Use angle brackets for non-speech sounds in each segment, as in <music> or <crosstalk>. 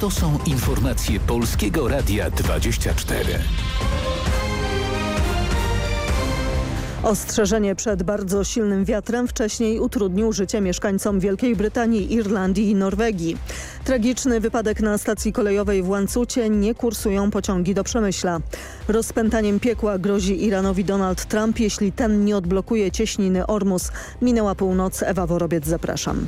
To są informacje Polskiego Radia 24. Ostrzeżenie przed bardzo silnym wiatrem wcześniej utrudnił życie mieszkańcom Wielkiej Brytanii, Irlandii i Norwegii. Tragiczny wypadek na stacji kolejowej w Łańcucie nie kursują pociągi do Przemyśla. Rozpętaniem piekła grozi Iranowi Donald Trump, jeśli ten nie odblokuje cieśniny Ormus. Minęła północ, Ewa Worobiec, zapraszam.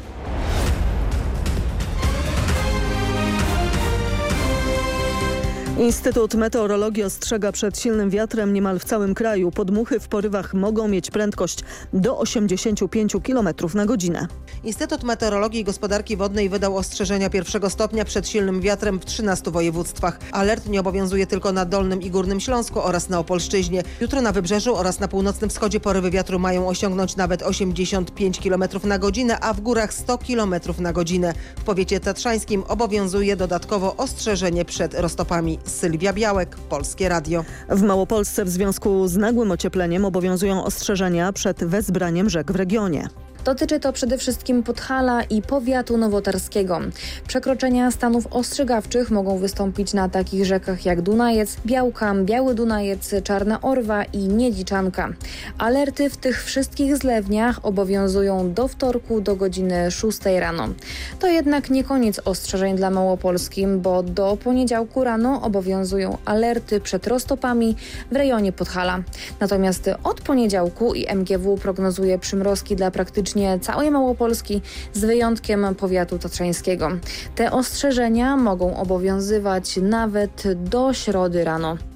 Instytut Meteorologii ostrzega przed silnym wiatrem niemal w całym kraju. Podmuchy w porywach mogą mieć prędkość do 85 km na godzinę. Instytut Meteorologii i Gospodarki Wodnej wydał ostrzeżenia pierwszego stopnia przed silnym wiatrem w 13 województwach. Alert nie obowiązuje tylko na Dolnym i Górnym Śląsku oraz na Opolszczyźnie. Jutro na Wybrzeżu oraz na północnym wschodzie porywy wiatru mają osiągnąć nawet 85 km na godzinę, a w górach 100 km na godzinę. W powiecie tatrzańskim obowiązuje dodatkowo ostrzeżenie przed roztopami. Sylwia Białek, Polskie Radio. W Małopolsce w związku z nagłym ociepleniem obowiązują ostrzeżenia przed wezbraniem rzek w regionie. Dotyczy to przede wszystkim Podhala i powiatu nowotarskiego. Przekroczenia stanów ostrzegawczych mogą wystąpić na takich rzekach jak Dunajec, Białka, Biały Dunajec, Czarna Orwa i Niedziczanka. Alerty w tych wszystkich zlewniach obowiązują do wtorku do godziny 6 rano. To jednak nie koniec ostrzeżeń dla Małopolskim, bo do poniedziałku rano obowiązują alerty przed roztopami w rejonie Podhala. Natomiast od poniedziałku i MGW prognozuje przymrozki dla praktycznie całej Małopolski z wyjątkiem powiatu tatrzańskiego. Te ostrzeżenia mogą obowiązywać nawet do środy rano.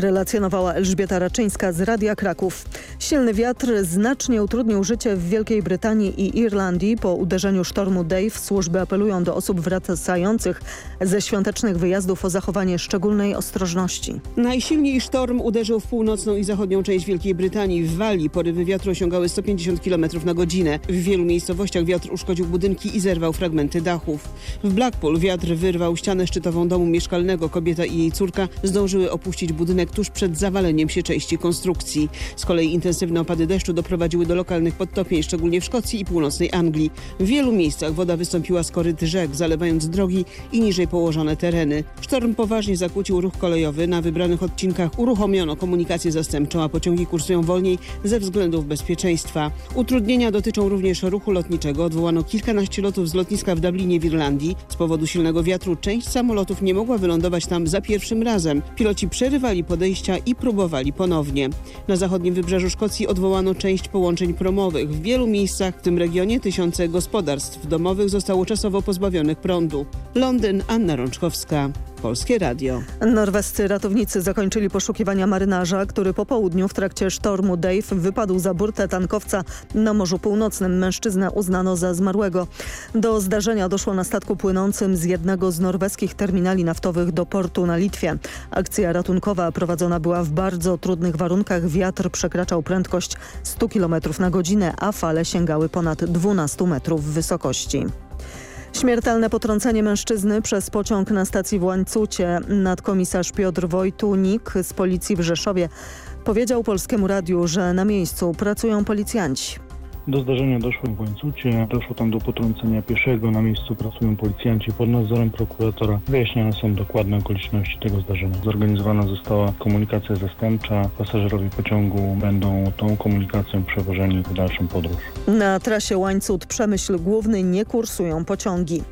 Relacjonowała Elżbieta Raczyńska z Radia Kraków. Silny wiatr znacznie utrudnił życie w Wielkiej Brytanii i Irlandii. Po uderzeniu sztormu Dave służby apelują do osób wracających ze świątecznych wyjazdów o zachowanie szczególnej ostrożności. Najsilniej sztorm uderzył w północną i zachodnią część Wielkiej Brytanii. W Walii porywy wiatru osiągały 150 km na godzinę. W wielu miejscowościach wiatr uszkodził budynki i zerwał fragmenty dachów. W Blackpool wiatr wyrwał ścianę szczytową domu mieszkalnego. Kobieta i jej córka zdążyły opuścić budynek tuż przed zawaleniem się części konstrukcji. Z kolei intensywne opady deszczu doprowadziły do lokalnych podtopień, szczególnie w Szkocji i północnej Anglii. W wielu miejscach woda wystąpiła z koryt rzek, zalewając drogi i niżej położone tereny. Sztorm poważnie zakłócił ruch kolejowy. Na wybranych odcinkach uruchomiono komunikację zastępczą, a pociągi kursują wolniej ze względów bezpieczeństwa. Utrudnienia dotyczą również ruchu lotniczego. Odwołano kilkanaście lotów z lotniska w Dublinie w Irlandii. Z powodu silnego wiatru część samolotów nie mogła wylądować tam za pierwszym razem. Piloci przerywali podejścia i próbowali ponownie. Na zachodnim wybrzeżu Szkocji odwołano część połączeń promowych. W wielu miejscach w tym regionie tysiące gospodarstw domowych zostało czasowo pozbawionych prądu. Londyn, Anna Rączkowska. Polskie Radio. Norwescy ratownicy zakończyli poszukiwania marynarza, który po południu w trakcie sztormu Dave wypadł za burtę tankowca na Morzu Północnym. Mężczyznę uznano za zmarłego. Do zdarzenia doszło na statku płynącym z jednego z norweskich terminali naftowych do portu na Litwie. Akcja ratunkowa prowadzona była w bardzo trudnych warunkach. Wiatr przekraczał prędkość 100 km na godzinę, a fale sięgały ponad 12 metrów wysokości. Śmiertelne potrącenie mężczyzny przez pociąg na stacji w Łańcucie. Nadkomisarz Piotr Wojtunik z policji w Rzeszowie powiedział Polskiemu Radiu, że na miejscu pracują policjanci. Do zdarzenia doszło w Łańcucie, doszło tam do potrącenia pieszego, na miejscu pracują policjanci pod nadzorem prokuratora. Wyjaśniane są dokładne okoliczności tego zdarzenia. Zorganizowana została komunikacja zastępcza, pasażerowie pociągu będą tą komunikacją przewożeni w dalszą podróż. Na trasie Łańcut-Przemyśl Główny nie kursują pociągi.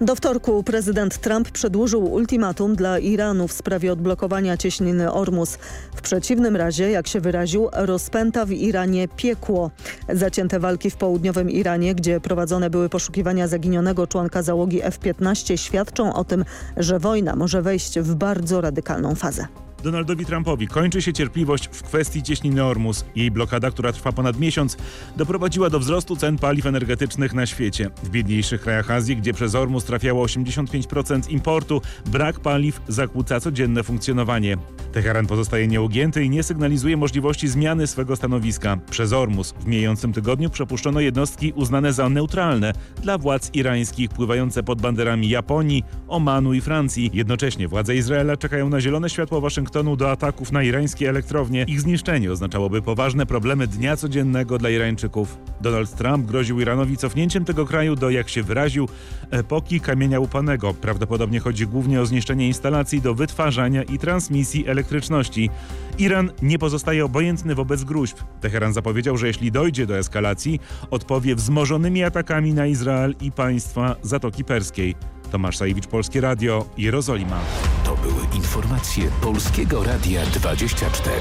Do wtorku prezydent Trump przedłużył ultimatum dla Iranu w sprawie odblokowania cieśniny Ormus. W przeciwnym razie, jak się wyraził, rozpęta w Iranie piekło. Zacięte walki w południowym Iranie, gdzie prowadzone były poszukiwania zaginionego członka załogi F-15 świadczą o tym, że wojna może wejść w bardzo radykalną fazę. Donaldowi Trumpowi kończy się cierpliwość w kwestii cieśniny Ormus. Jej blokada, która trwa ponad miesiąc, doprowadziła do wzrostu cen paliw energetycznych na świecie. W biedniejszych krajach Azji, gdzie przez Ormus trafiało 85% importu, brak paliw zakłóca codzienne funkcjonowanie. Teheran pozostaje nieugięty i nie sygnalizuje możliwości zmiany swego stanowiska. Przez Ormus w mijającym tygodniu przepuszczono jednostki uznane za neutralne dla władz irańskich pływające pod banderami Japonii, Omanu i Francji. Jednocześnie władze Izraela czekają na zielone światło Waszyngtonu Waszyngtonu do ataków na irańskie elektrownie. Ich zniszczenie oznaczałoby poważne problemy dnia codziennego dla Irańczyków. Donald Trump groził Iranowi cofnięciem tego kraju do, jak się wyraził, epoki kamienia upanego. Prawdopodobnie chodzi głównie o zniszczenie instalacji do wytwarzania i transmisji elektryczności. Iran nie pozostaje obojętny wobec gruźb. Teheran zapowiedział, że jeśli dojdzie do eskalacji, odpowie wzmożonymi atakami na Izrael i państwa Zatoki Perskiej. Tomasz Sajewicz, Polskie Radio, Jerozolima. To były informacje Polskiego Radia 24.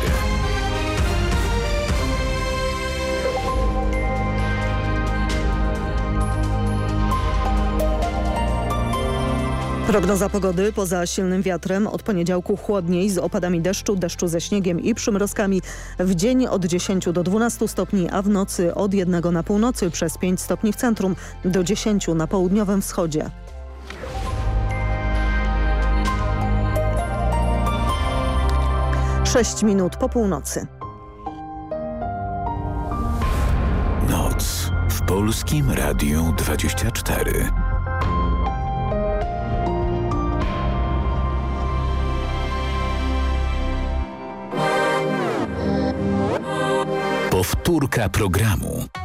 Prognoza pogody poza silnym wiatrem od poniedziałku chłodniej z opadami deszczu, deszczu ze śniegiem i przymrozkami. W dzień od 10 do 12 stopni, a w nocy od 1 na północy przez 5 stopni w centrum do 10 na południowym wschodzie. Sześć minut po północy. Noc w Polskim Radiu 24. Powtórka programu.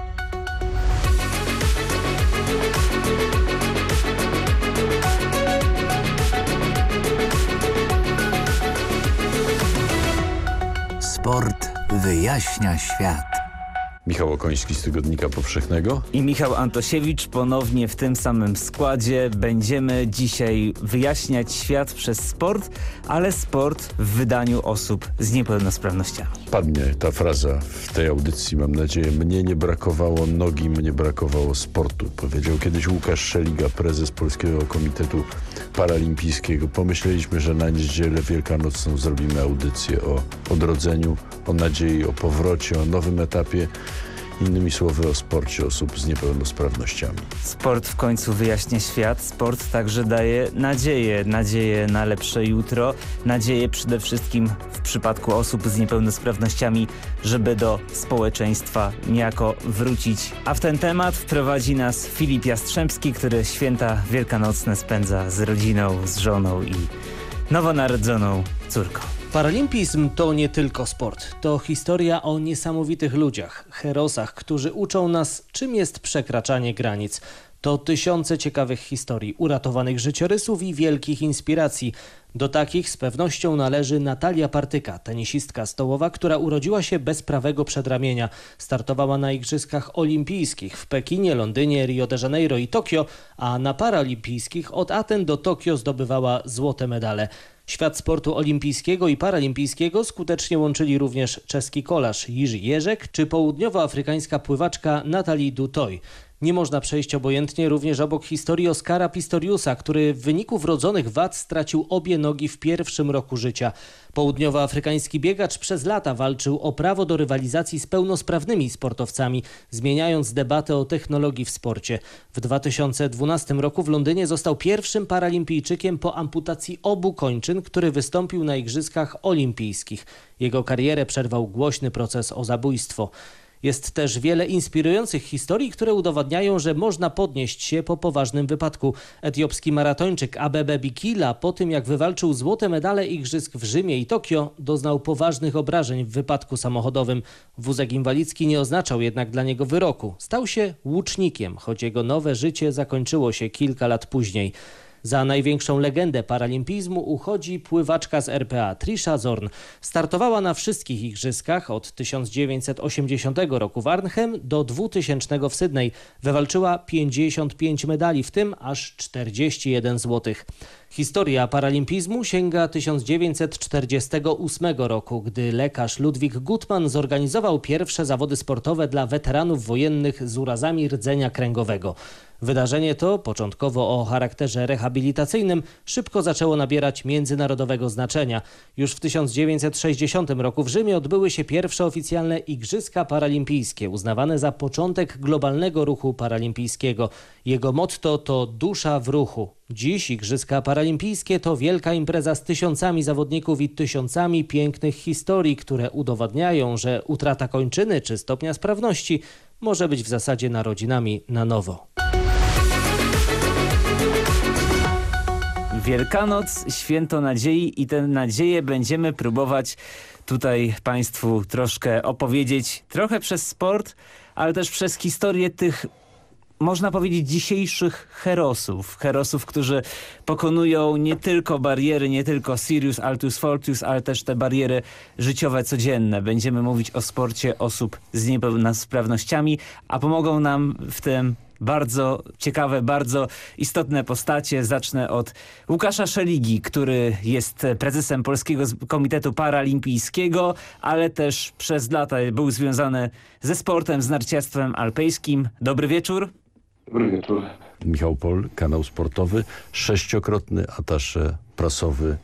Sport wyjaśnia świat. Michał Okoński z Tygodnika Powszechnego. I Michał Antosiewicz ponownie w tym samym składzie. Będziemy dzisiaj wyjaśniać świat przez sport, ale sport w wydaniu osób z niepełnosprawnościami. Padnie ta fraza w tej audycji, mam nadzieję. Mnie nie brakowało nogi, mnie brakowało sportu. Powiedział kiedyś Łukasz Szeliga, prezes Polskiego Komitetu Paralimpijskiego. Pomyśleliśmy, że na niedzielę wielkanocną zrobimy audycję o odrodzeniu, o nadziei, o powrocie, o nowym etapie. Innymi słowy o sporcie osób z niepełnosprawnościami. Sport w końcu wyjaśnia świat. Sport także daje nadzieję. Nadzieję na lepsze jutro. Nadzieję przede wszystkim w przypadku osób z niepełnosprawnościami, żeby do społeczeństwa niejako wrócić. A w ten temat wprowadzi nas Filip Jastrzębski, który święta wielkanocne spędza z rodziną, z żoną i nowonarodzoną córką. Paralimpizm to nie tylko sport. To historia o niesamowitych ludziach, herosach, którzy uczą nas, czym jest przekraczanie granic. To tysiące ciekawych historii, uratowanych życiorysów i wielkich inspiracji. Do takich z pewnością należy Natalia Partyka, tenisistka stołowa, która urodziła się bez prawego przedramienia. Startowała na Igrzyskach Olimpijskich w Pekinie, Londynie, Rio de Janeiro i Tokio, a na Paralimpijskich od Aten do Tokio zdobywała złote medale. Świat sportu olimpijskiego i paralimpijskiego skutecznie łączyli również czeski kolarz Jiří Jerzek czy południowoafrykańska pływaczka Natalie Dutoy. Nie można przejść obojętnie również obok historii Oskara Pistoriusa, który w wyniku wrodzonych wad stracił obie nogi w pierwszym roku życia. Południowoafrykański biegacz przez lata walczył o prawo do rywalizacji z pełnosprawnymi sportowcami, zmieniając debatę o technologii w sporcie. W 2012 roku w Londynie został pierwszym paralimpijczykiem po amputacji obu kończyn, który wystąpił na Igrzyskach Olimpijskich. Jego karierę przerwał głośny proces o zabójstwo. Jest też wiele inspirujących historii, które udowadniają, że można podnieść się po poważnym wypadku. Etiopski maratończyk Abebe Bikila po tym jak wywalczył złote medale igrzysk w Rzymie i Tokio doznał poważnych obrażeń w wypadku samochodowym. Wózek inwalidzki nie oznaczał jednak dla niego wyroku. Stał się łucznikiem, choć jego nowe życie zakończyło się kilka lat później. Za największą legendę paralimpizmu uchodzi pływaczka z RPA Trisha Zorn. Startowała na wszystkich igrzyskach od 1980 roku w Arnhem do 2000 w Sydney. Wywalczyła 55 medali, w tym aż 41 złotych. Historia paralimpizmu sięga 1948 roku, gdy lekarz Ludwik Gutmann zorganizował pierwsze zawody sportowe dla weteranów wojennych z urazami rdzenia kręgowego. Wydarzenie to, początkowo o charakterze rehabilitacyjnym, szybko zaczęło nabierać międzynarodowego znaczenia. Już w 1960 roku w Rzymie odbyły się pierwsze oficjalne Igrzyska Paralimpijskie, uznawane za początek globalnego ruchu paralimpijskiego. Jego motto to dusza w ruchu. Dziś Igrzyska Paralimpijskie to wielka impreza z tysiącami zawodników i tysiącami pięknych historii, które udowadniają, że utrata kończyny czy stopnia sprawności może być w zasadzie narodzinami na nowo. Wielkanoc, święto nadziei i tę nadzieję będziemy próbować tutaj Państwu troszkę opowiedzieć, trochę przez sport, ale też przez historię tych można powiedzieć dzisiejszych herosów. Herosów, którzy pokonują nie tylko bariery, nie tylko Sirius, Altus, Fortius, ale też te bariery życiowe, codzienne. Będziemy mówić o sporcie osób z niepełnosprawnościami, a pomogą nam w tym bardzo ciekawe, bardzo istotne postacie. Zacznę od Łukasza Szeligi, który jest prezesem Polskiego Komitetu Paralimpijskiego, ale też przez lata był związany ze sportem, z narciarstwem alpejskim. Dobry wieczór. Dobry wieczór. Michał Pol, kanał sportowy, sześciokrotny atasze prasowy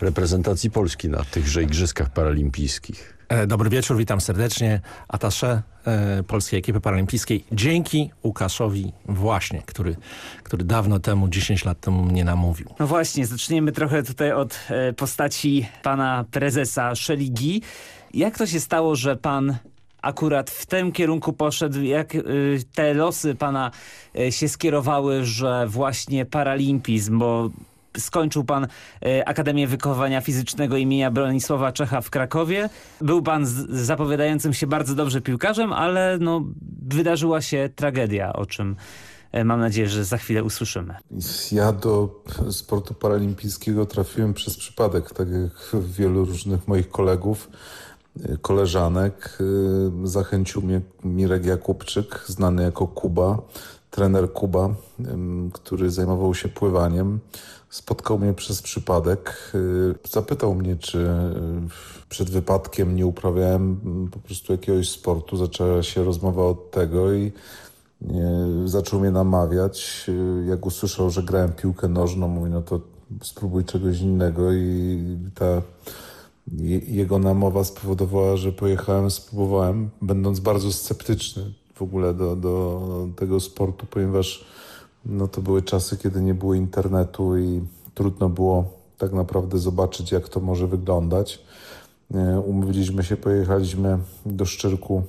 reprezentacji Polski na tychże Igrzyskach Paralimpijskich. E, dobry wieczór, witam serdecznie. Atasze e, Polskiej Ekipy Paralimpijskiej. Dzięki Łukaszowi właśnie, który, który dawno temu, 10 lat temu mnie namówił. No właśnie, zaczniemy trochę tutaj od e, postaci pana prezesa Szeligi. Jak to się stało, że pan akurat w tym kierunku poszedł, jak y, te losy pana y, się skierowały, że właśnie paralimpizm, bo skończył pan y, Akademię Wychowania Fizycznego imienia Bronisława Czecha w Krakowie. Był pan zapowiadającym się bardzo dobrze piłkarzem, ale no, wydarzyła się tragedia, o czym mam nadzieję, że za chwilę usłyszymy. Ja do sportu paralimpijskiego trafiłem przez przypadek, tak jak wielu różnych moich kolegów koleżanek. Y, zachęcił mnie Mirek Jakubczyk, znany jako Kuba, trener Kuba, który zajmował się pływaniem. Spotkał mnie przez przypadek. Y, zapytał mnie, czy y, przed wypadkiem nie uprawiałem po prostu jakiegoś sportu. Zaczęła się rozmowa od tego i zaczął mnie namawiać. Jak usłyszał, że grałem piłkę nożną, mówi, no to spróbuj czegoś innego i ta jego namowa spowodowała, że pojechałem, spróbowałem, będąc bardzo sceptyczny w ogóle do, do tego sportu, ponieważ no, to były czasy, kiedy nie było internetu i trudno było tak naprawdę zobaczyć, jak to może wyglądać. E, umówiliśmy się, pojechaliśmy do Szczyrku.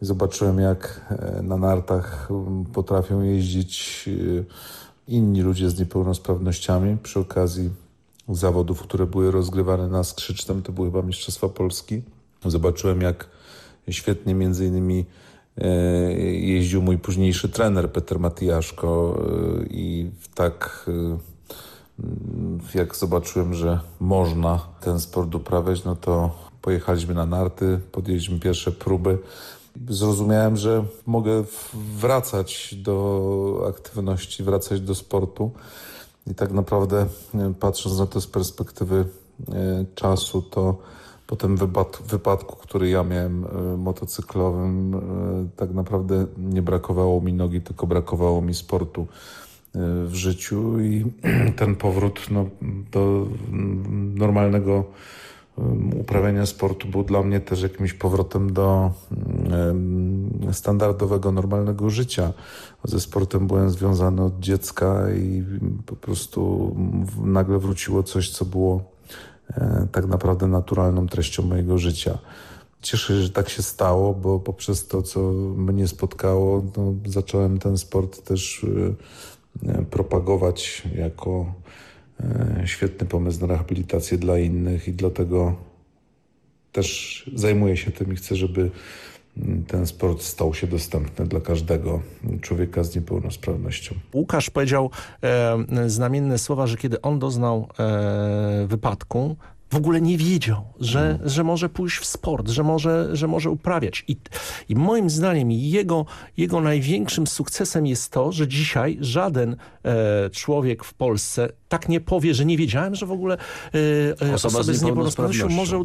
Zobaczyłem, jak e, na nartach potrafią jeździć e, inni ludzie z niepełnosprawnościami. Przy okazji zawodów, które były rozgrywane na skrzycznym, to były chyba Mistrzostwa Polski. Zobaczyłem, jak świetnie między innymi e, jeździł mój późniejszy trener Peter Matijaszko e, i tak e, jak zobaczyłem, że można ten sport uprawiać, no to pojechaliśmy na narty, podjęliśmy pierwsze próby. Zrozumiałem, że mogę wracać do aktywności, wracać do sportu. I tak naprawdę e, patrząc na to z perspektywy e, czasu, to po tym wypadku, który ja miałem e, motocyklowym, tak naprawdę nie brakowało mi nogi, tylko brakowało mi sportu w życiu. I <clears throat> ten powrót no, do normalnego uprawiania sportu był dla mnie też jakimś powrotem do standardowego, normalnego życia. Ze sportem byłem związany od dziecka i po prostu nagle wróciło coś, co było e, tak naprawdę naturalną treścią mojego życia. Cieszę się, że tak się stało, bo poprzez to, co mnie spotkało, no, zacząłem ten sport też e, propagować jako e, świetny pomysł na rehabilitację dla innych i dlatego też zajmuję się tym i chcę, żeby ten sport stał się dostępny dla każdego człowieka z niepełnosprawnością. Łukasz powiedział e, znamienne słowa, że kiedy on doznał e, wypadku, w ogóle nie wiedział, że, mm. że może pójść w sport, że może, że może uprawiać. I, i moim zdaniem jego, jego największym sukcesem jest to, że dzisiaj żaden e, człowiek w Polsce tak nie powie, że nie wiedziałem, że w ogóle e, e osoba z niepełnosprawnością może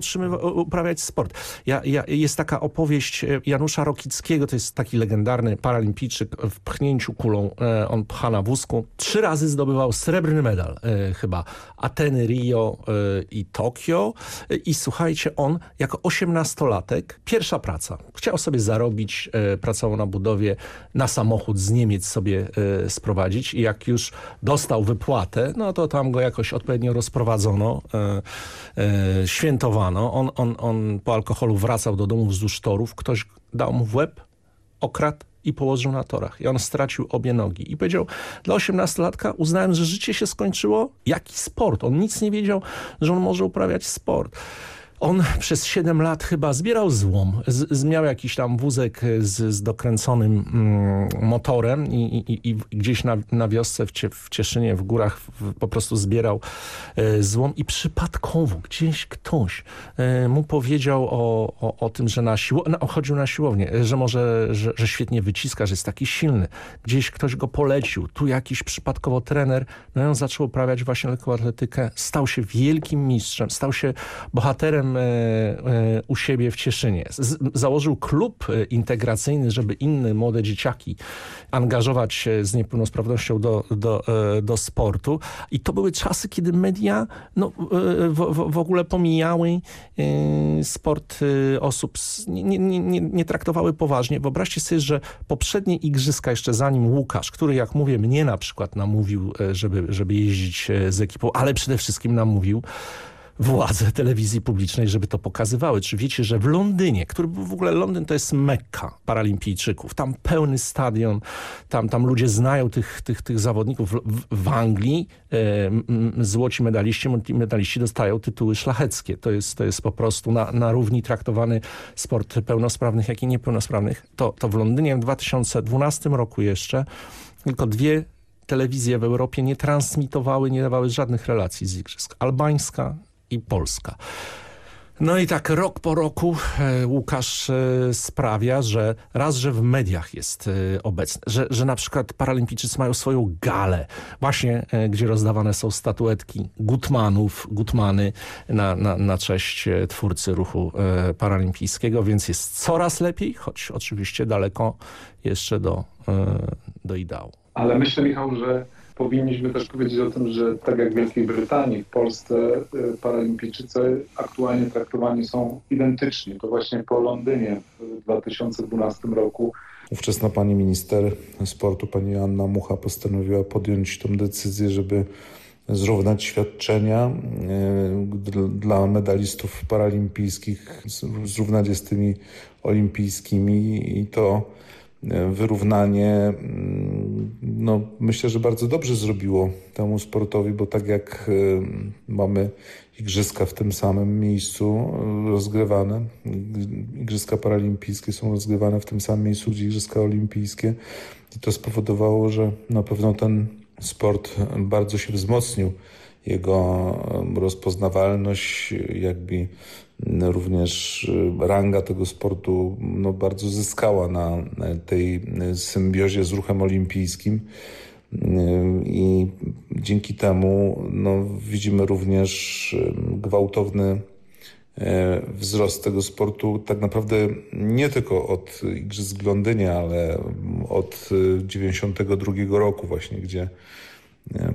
uprawiać sport. Ja, ja, jest taka opowieść e, Janusza Rokickiego, to jest taki legendarny paralimpijczyk w pchnięciu kulą. E, on pcha na wózku. Trzy razy zdobywał srebrny medal e, chyba. Ateny, Rio i Tokio. I słuchajcie, on jako osiemnastolatek, pierwsza praca. Chciał sobie zarobić, pracował na budowie, na samochód z Niemiec sobie sprowadzić i jak już dostał wypłatę, no to tam go jakoś odpowiednio rozprowadzono, e, e, świętowano. On, on, on po alkoholu wracał do domu wzdłuż torów, ktoś dał mu w łeb, okradł i położył na torach. I on stracił obie nogi. I powiedział, dla 18-latka uznałem, że życie się skończyło. Jaki sport? On nic nie wiedział, że on może uprawiać sport. On przez 7 lat chyba zbierał złom. Z, miał jakiś tam wózek z, z dokręconym mm, motorem i, i, i, gdzieś na, na wiosce w, Cie, w Cieszynie, w górach w, po prostu zbierał e, złom i przypadkowo gdzieś ktoś e, mu powiedział o, o, o tym, że na siło, no, chodził na siłownię, że może, że, że świetnie wyciska, że jest taki silny. Gdzieś ktoś go polecił. Tu jakiś przypadkowo trener, no i on zaczął uprawiać właśnie lekkoatletykę. Stał się wielkim mistrzem, stał się bohaterem E, e, u siebie w Cieszynie. Z, założył klub e, integracyjny, żeby inne młode dzieciaki angażować się z niepełnosprawnością do, do, do sportu. I to były czasy, kiedy media no, w, w ogóle pomijały sport osób, nie, nie, nie, nie traktowały poważnie. Wyobraźcie sobie, że poprzednie igrzyska, jeszcze zanim Łukasz, który jak mówię, mnie na przykład namówił, żeby, żeby jeździć z ekipą, ale przede wszystkim namówił, władze telewizji publicznej, żeby to pokazywały. Czy wiecie, że w Londynie, który w ogóle Londyn to jest mekka paralimpijczyków, tam pełny stadion, tam, tam ludzie znają tych, tych, tych zawodników. W, w Anglii e, złoci medaliści, medaliści dostają tytuły szlacheckie. To jest, to jest po prostu na, na równi traktowany sport pełnosprawnych, jak i niepełnosprawnych. To, to w Londynie w 2012 roku jeszcze tylko dwie telewizje w Europie nie transmitowały, nie dawały żadnych relacji z igrzysk. Albańska i Polska. No i tak rok po roku e, Łukasz e, sprawia, że raz, że w mediach jest e, obecny, że, że na przykład paralimpijczycy mają swoją galę, właśnie gdzie rozdawane są statuetki Gutmanów, Gutmany na, na, na cześć twórcy ruchu paralimpijskiego, więc jest coraz lepiej, choć oczywiście daleko jeszcze do, do ideału. Ale myślę Michał, że powinniśmy też powiedzieć o tym, że tak jak w Wielkiej Brytanii, w Polsce y, paralimpijczycy aktualnie traktowani są identycznie. To właśnie po Londynie w 2012 roku Ówczesna pani minister sportu, pani Anna Mucha postanowiła podjąć tą decyzję, żeby zrównać świadczenia y, dla medalistów paralimpijskich, zrównać je z tymi olimpijskimi i to wyrównanie mm, no, myślę, że bardzo dobrze zrobiło temu sportowi, bo tak jak y, mamy igrzyska w tym samym miejscu y, rozgrywane, igrzyska paralimpijskie są rozgrywane w tym samym miejscu, gdzie igrzyska olimpijskie i to spowodowało, że na pewno ten sport bardzo się wzmocnił. Jego rozpoznawalność, jakby również y, ranga tego sportu no, bardzo zyskała na tej symbiozie z ruchem olimpijskim. Y, I dzięki temu no, widzimy również y, gwałtowny wzrost tego sportu tak naprawdę nie tylko od Igrzysk w Londynie, ale od 92 roku właśnie, gdzie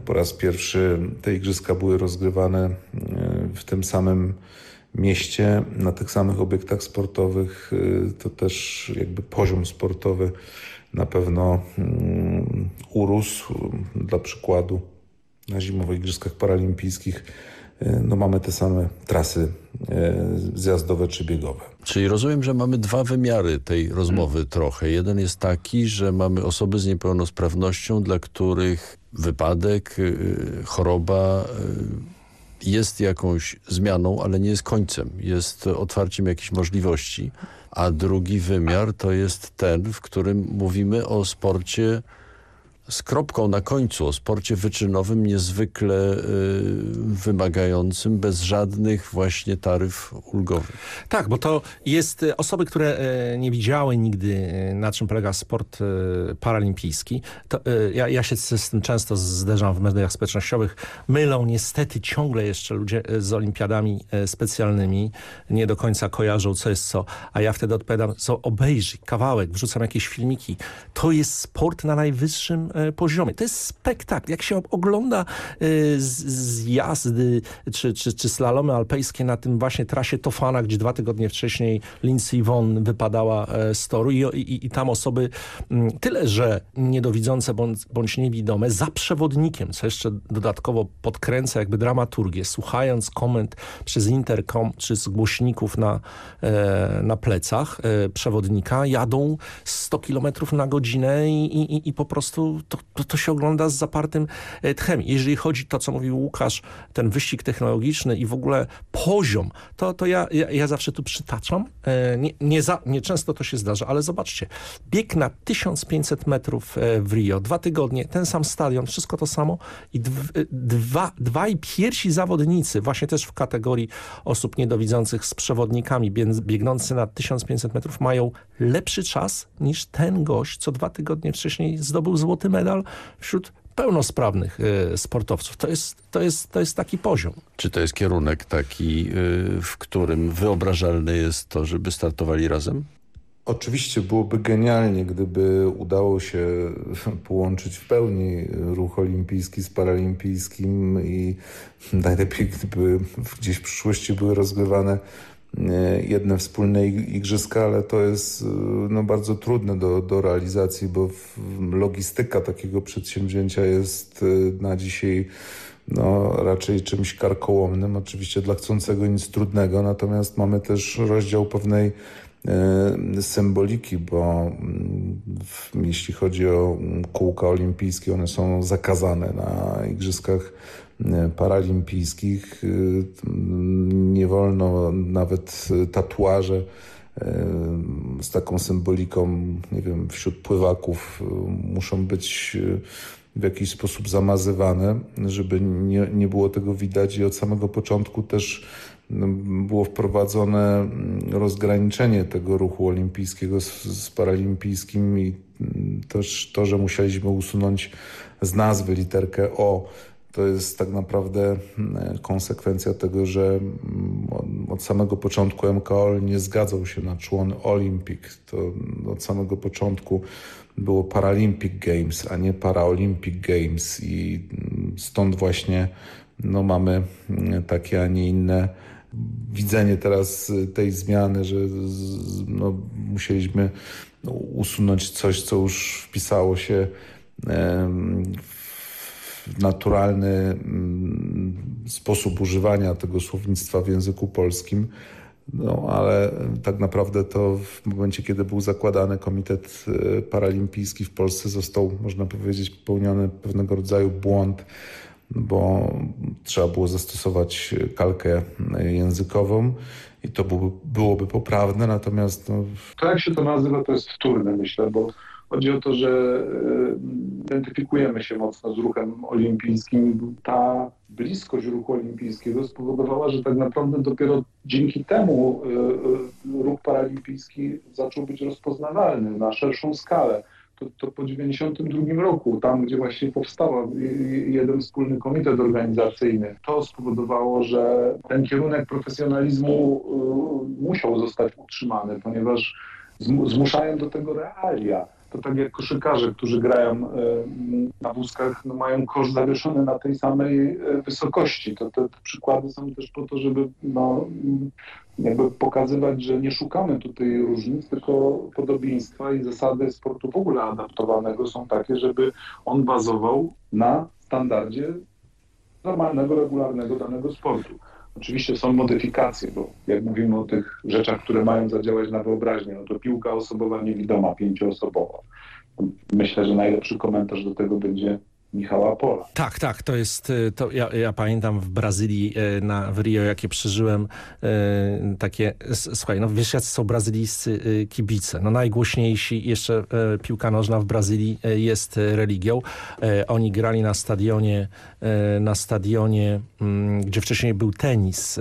po raz pierwszy te Igrzyska były rozgrywane w tym samym mieście, na tych samych obiektach sportowych, y, to też jakby poziom sportowy na pewno mm, urósł. Dla przykładu na zimowych Igrzyskach Paralimpijskich y, no mamy te same trasy y, zjazdowe czy biegowe. Czyli rozumiem, że mamy dwa wymiary tej rozmowy hmm. trochę. Jeden jest taki, że mamy osoby z niepełnosprawnością, dla których wypadek, choroba jest jakąś zmianą, ale nie jest końcem. Jest otwarciem jakichś możliwości. A drugi wymiar to jest ten, w którym mówimy o sporcie z kropką na końcu, o sporcie wyczynowym niezwykle y, wymagającym, bez żadnych właśnie taryf ulgowych. Tak, bo to jest y, osoby, które y, nie widziały nigdy, y, na czym polega sport paralimpijski. To, ja, ja się z, tym często zderzam w mediach społecznościowych. Mylą niestety ciągle jeszcze ludzie z olimpiadami specjalnymi. Nie do końca kojarzą, co jest co. A ja wtedy odpowiadam, co obejrzyj kawałek, wrzucam jakieś filmiki. To jest sport na najwyższym poziomie. To jest spektakl. Jak się ogląda zjazdy czy, czy, czy slalomy alpejskie na tym właśnie trasie Tofana, gdzie dwa tygodnie wcześniej Lindsey Vonn wypadała z toru i, i, i tam osoby mm, tyle, że niedowidzące bądź, bądź niewidome za przewodnikiem, co jeszcze dodatkowo podkręca jakby dramaturgię, słuchając komend przez interkom czy z głośników na, e, na plecach e, przewodnika, jadą 100 km na godzinę i, i, i po prostu to, to, to, się ogląda z zapartym e, tchem. Jeżeli chodzi to, co mówił Łukasz, ten wyścig technologiczny i w ogóle poziom, to, to ja, ja, ja zawsze tu przytaczam. Nie, nie, za, nie często to się zdarza, ale zobaczcie, bieg na 1500 metrów w Rio, dwa tygodnie, ten sam stadion, wszystko to samo i dwa, dwaj pierwsi zawodnicy, właśnie też w kategorii osób niedowidzących z przewodnikami biegnący na 1500 metrów mają lepszy czas niż ten gość, co dwa tygodnie wcześniej zdobył złoty medal wśród pełnosprawnych y, sportowców. To jest, to, jest, to jest taki poziom. Czy to jest kierunek taki, y, w którym wyobrażalne jest to, żeby startowali razem? Oczywiście byłoby genialnie, gdyby udało się <laughs> połączyć w pełni ruch olimpijski z paralimpijskim i <laughs> najlepiej gdyby gdzieś w przyszłości były rozgrywane jedne wspólne igrzyska, ale to jest e, no, bardzo trudne do, do realizacji, bo logistyka takiego przedsięwzięcia jest e, na dzisiaj no, raczej czymś karkołomnym. Oczywiście dla chcącego nic trudnego, natomiast mamy też rozdział pewnej E, symboliki, bo mm, jeśli chodzi o kółka olimpijskie, one są zakazane na igrzyskach e, paralimpijskich. E, nie wolno nawet tatuaże z taką symboliką, nie wiem, wśród pływaków muszą być w jakiś sposób zamazywane, żeby nie, nie było tego widać i od samego początku też no, było wprowadzone mm, rozgraniczenie tego ruchu olimpijskiego z, z paralimpijskim i mm, też to, że musieliśmy usunąć z nazwy literkę O, to jest tak naprawdę mm, konsekwencja tego, że od samego początku MKOL nie zgadzał się na człon Olympic. To od samego początku było Paralympic Games, a nie Paralympic Games i stąd właśnie no, mamy takie, a nie inne widzenie teraz tej zmiany, że no, musieliśmy usunąć coś, co już wpisało się w naturalny mm, sposób używania tego słownictwa w języku polskim. No, ale tak naprawdę to w momencie, kiedy był zakładany Komitet e, Paralimpijski w Polsce, został, można powiedzieć, popełniony pewnego rodzaju błąd bo trzeba było zastosować kalkę językową i to byłoby, byłoby poprawne, natomiast... No... To jak się to nazywa, to jest wtórne, myślę, bo chodzi o to, że e, identyfikujemy się mocno z ruchem olimpijskim. Ta bliskość ruchu olimpijskiego spowodowała, że tak naprawdę dopiero dzięki temu e, e, ruch paralimpijski zaczął być rozpoznawalny na szerszą skalę to, to po 92 roku, tam gdzie właśnie powstał jeden wspólny komitet organizacyjny, to spowodowało, że ten kierunek profesjonalizmu y, musiał zostać utrzymany, ponieważ zmuszają do tego realia. To tak jak koszykarze, którzy grają y, na wózkach, no mają kosz zawieszony na tej samej y, wysokości. To te, te przykłady są też po to, żeby no, jakby pokazywać, że nie szukamy tutaj różnic, tylko podobieństwa i zasady sportu w ogóle adaptowanego są takie, żeby on bazował na standardzie normalnego, regularnego danego sportu. Oczywiście są modyfikacje, bo jak mówimy o tych rzeczach, które mają zadziałać na wyobraźnię, no to piłka osobowa niewidoma, pięcioosobowa. Myślę, że najlepszy komentarz do tego będzie Michała Pola. Tak, tak, to jest, y, to ja, ja pamiętam w Brazylii, y, na, w Rio, jakie przeżyłem y, takie, słuchaj, no wiesz, jacy są brazylijscy kibice, no najgłośniejsi, jeszcze piłka nożna w Brazylii jest religią. Oni grali na stadionie, na stadionie, mm, gdzie wcześniej był tenis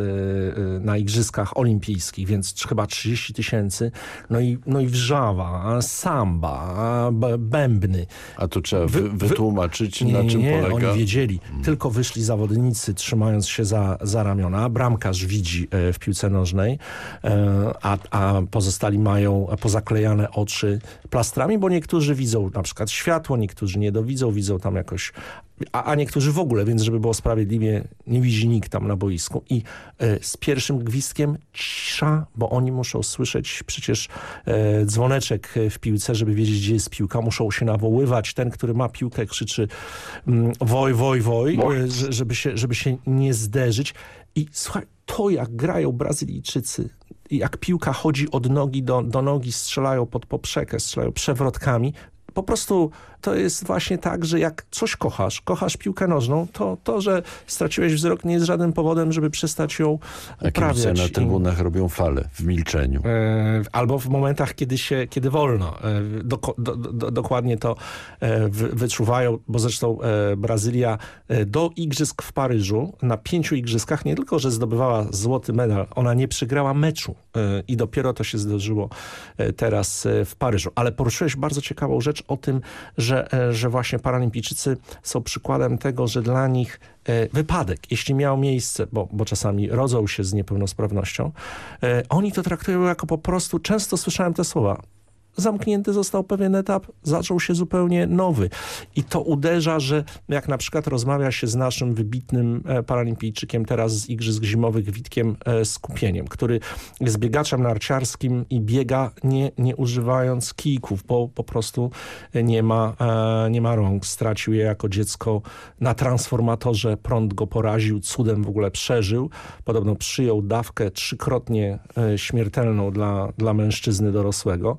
na igrzyskach olimpijskich, więc chyba 30 tysięcy, no i, no i wrzawa, samba, bębny. A tu trzeba wy, wytłumaczyć wiedzieć, nie, na czym nie, polega? Oni wiedzieli. Tylko wyszli zawodnicy, trzymając się za, za ramiona. Bramkarz widzi e, w piłce nożnej, e, a, a pozostali mają pozaklejane oczy plastrami, bo niektórzy widzą na przykład światło, niektórzy nie dowidzą, widzą tam jakoś a, a niektórzy w ogóle, więc żeby było sprawiedliwie, nie widzi nikt tam na boisku. I e, z pierwszym gwizdkiem cisza, bo oni muszą słyszeć przecież e, dzwoneczek w piłce, żeby wiedzieć, gdzie jest piłka. Muszą się nawoływać. Ten, który ma piłkę, krzyczy mm, woj, woj, woj, e, że- żeby, się, żeby się nie zderzyć. I słuchaj, to jak grają Brazylijczycy, jak piłka chodzi od nogi do, do nogi, strzelają pod poprzeczkę, strzelają przewrotkami, po prostu to jest właśnie tak, że jak coś kochasz, kochasz piłkę nożną, to to, że straciłeś wzrok nie jest żadnym powodem, żeby przestać ją A uprawiać. na trybunach robią fale w milczeniu. E, albo w momentach, kiedy się, kiedy wolno. E, doko- do, do, dokładnie to e, wy, wyczuwają, bo zresztą Brazylia do igrzysk w Paryżu, na pięciu igrzyskach, nie tylko, że zdobywała złoty medal, ona nie przegrała meczu i dopiero to się zdarzyło teraz w Paryżu. Ale poruszyłeś bardzo ciekawą rzecz o tym, że, e, że właśnie paralimpijczycy są przykładem tego, że dla nich e, wypadek, jeśli miał miejsce, bo, bo czasami rodzą się z niepełnosprawnością, e, oni to traktują jako po prostu, często słyszałem te słowa, zamknięty został pewien etap, zaczął się zupełnie nowy. I to uderza, że jak na przykład rozmawia się z naszym wybitnym e, paralimpijczykiem teraz z Igrzysk Zimowych, Witkiem e, Skupieniem, który jest biegaczem narciarskim i biega nie, nie używając kijków, bo po prostu nie ma, e, nie ma rąk. Stracił je jako dziecko na transformatorze, prąd go poraził, cudem w ogóle przeżył. Podobno przyjął dawkę trzykrotnie śmiertelną dla, dla mężczyzny dorosłego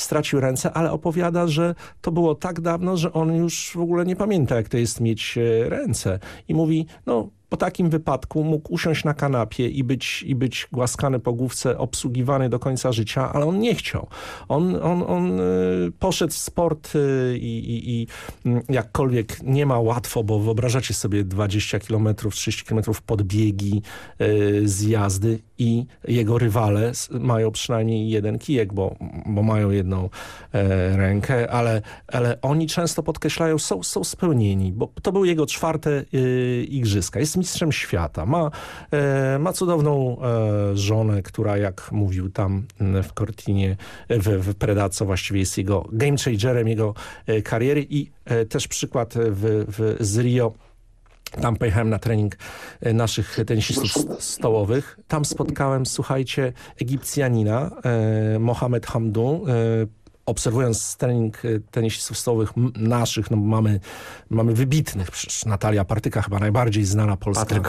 stracił ręce, ale opowiada, że to było tak dawno, że on już w ogóle nie pamięta, jak to jest mieć e, ręce. I mówi, no po takim wypadku mógł usiąść na kanapie i być, i być głaskany po główce, obsługiwany do końca życia, ale on nie chciał. On, on, on e, poszedł w sport e, i, i, i mm, jakkolwiek nie ma łatwo, bo wyobrażacie sobie 20 km, 30 km podbiegi, zjazdy i jego rywale mają przynajmniej jeden kijek, bo, bo mają jedną e, rękę, ale, ale oni często podkreślają, są, są spełnieni, bo to były jego czwarte e, igrzyska. Jest mistrzem świata. Ma, e, ma cudowną e, żonę, która jak mówił tam m, w Cortinie, w, w Predaco właściwie jest jego game changerem jego e, kariery i e, też przykład w, w, z Rio tam pojechałem na trening e, naszych tenisistów st- stołowych. Tam spotkałem, słuchajcie, Egipcjanina, e, Mohamed Hamdou. E, obserwując trening e, tenisistów stołowych naszych, no mamy, mamy wybitnych, przecież Natalia Partyka chyba najbardziej znana polska. Patryk.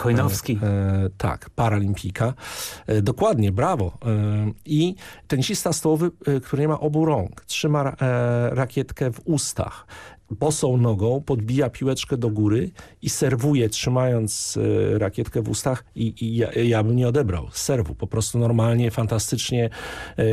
E, e, tak, paralimpijka. E, dokładnie, brawo. E, I tenisista stołowy, który nie ma obu rąk, trzyma rakietkę w ustach bosą nogą podbija piłeczkę do góry i serwuje, trzymając e, rakietkę w ustach i, i ja, ja bym nie odebrał serwu. Po prostu normalnie, fantastycznie e,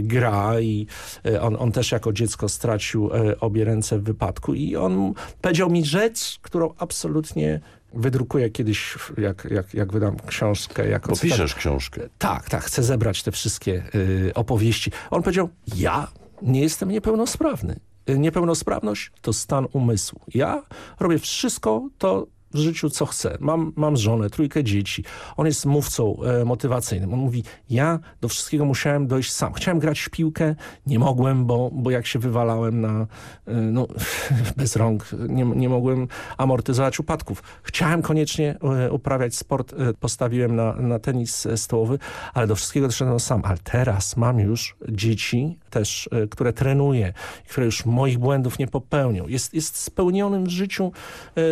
gra i e, on, on też jako dziecko stracił obie ręce w wypadku i on powiedział mi rzecz, którą absolutnie wydrukuję kiedyś, jak, jak, jak wydam książkę. Jako Bo cytat. piszesz książkę. Tak, tak, chcę zebrać te wszystkie y, opowieści. On powiedział, ja nie jestem niepełnosprawny. Y, Niepełnosprawność to stan umysłu. Ja robię wszystko to w życiu, co chcę. Mam, mam żonę, trójkę dzieci. On jest mówcą e, motywacyjnym. On mówi, ja do wszystkiego musiałem dojść sam. Chciałem grać w piłkę, nie mogłem, bo, bo jak się wywalałem na, e, no, <laughs> bez rąk, nie, nie mogłem amortyzować upadków. Chciałem koniecznie e, uprawiać sport, e, postawiłem na, na tenis e, stołowy, ale do wszystkiego doszedłem sam. Ale teraz mam już dzieci też, e, które trenuję, które już moich błędów nie popełnią. Jest, jest spełnionym w życiu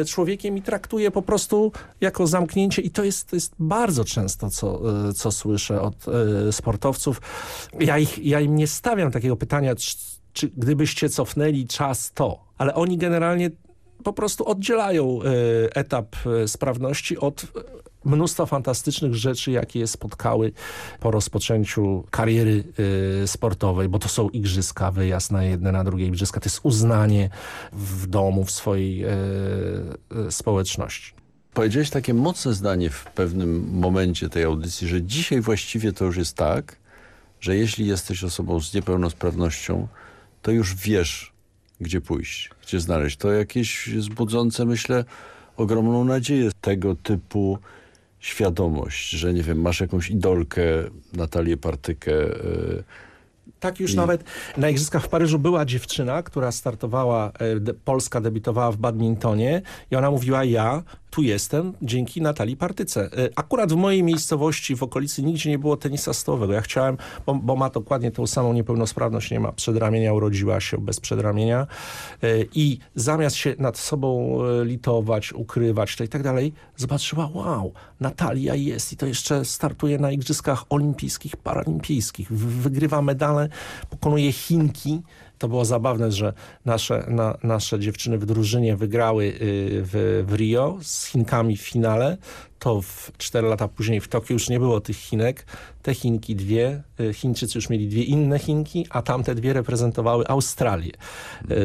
człowiekiem i traktuje po prostu jako zamknięcie i to jest, to jest bardzo często, co, e, co słyszę od e, sportowców. Ja, ich, ja im nie stawiam takiego pytania, czy, czy gdybyście cofnęli czas, to. Ale oni generalnie po prostu oddzielają e, etap e, sprawności od e, mnóstwa fantastycznych rzeczy, jakie je spotkały po rozpoczęciu kariery sportowej, bo to są igrzyska, wyjazd na jedne, na drugie igrzyska, to jest uznanie w domu, w swojej społeczności. Powiedziałeś takie mocne zdanie w pewnym momencie tej audycji, że dzisiaj właściwie to już jest tak, że jeśli jesteś osobą z niepełnosprawnością, to już wiesz, gdzie pójść, gdzie znaleźć. To jakieś zbudzące, myślę, ogromną nadzieję tego typu świadomość, że nie wiem, masz jakąś idolkę, Natalię Partykę, yy, tak już I... nawet na Igrzyskach w Paryżu była dziewczyna, która startowała, de, Polska debiutowała w badmintonie i ona mówiła ja tu jestem dzięki Natalii Partyce. Akurat w mojej miejscowości, w okolicy nigdzie nie było tenisa stołowego. Ja chciałem, bo, bo ma dokładnie tą samą niepełnosprawność, nie ma przedramienia, urodziła się bez przedramienia i zamiast się nad sobą litować, ukrywać to i tak dalej, zobaczyła, wow, Natalia jest i to jeszcze startuje na Igrzyskach Olimpijskich, Paralimpijskich. Wygrywa medale, pokonuje Chinki, to było zabawne, że nasze, na, nasze dziewczyny w drużynie wygrały w, w Rio z Chinkami w finale. To w 4 lata później w Tokio już nie było tych Chinek. Te Chinki dwie, Chińczycy już mieli dwie inne Chinki, a tamte dwie reprezentowały Australię,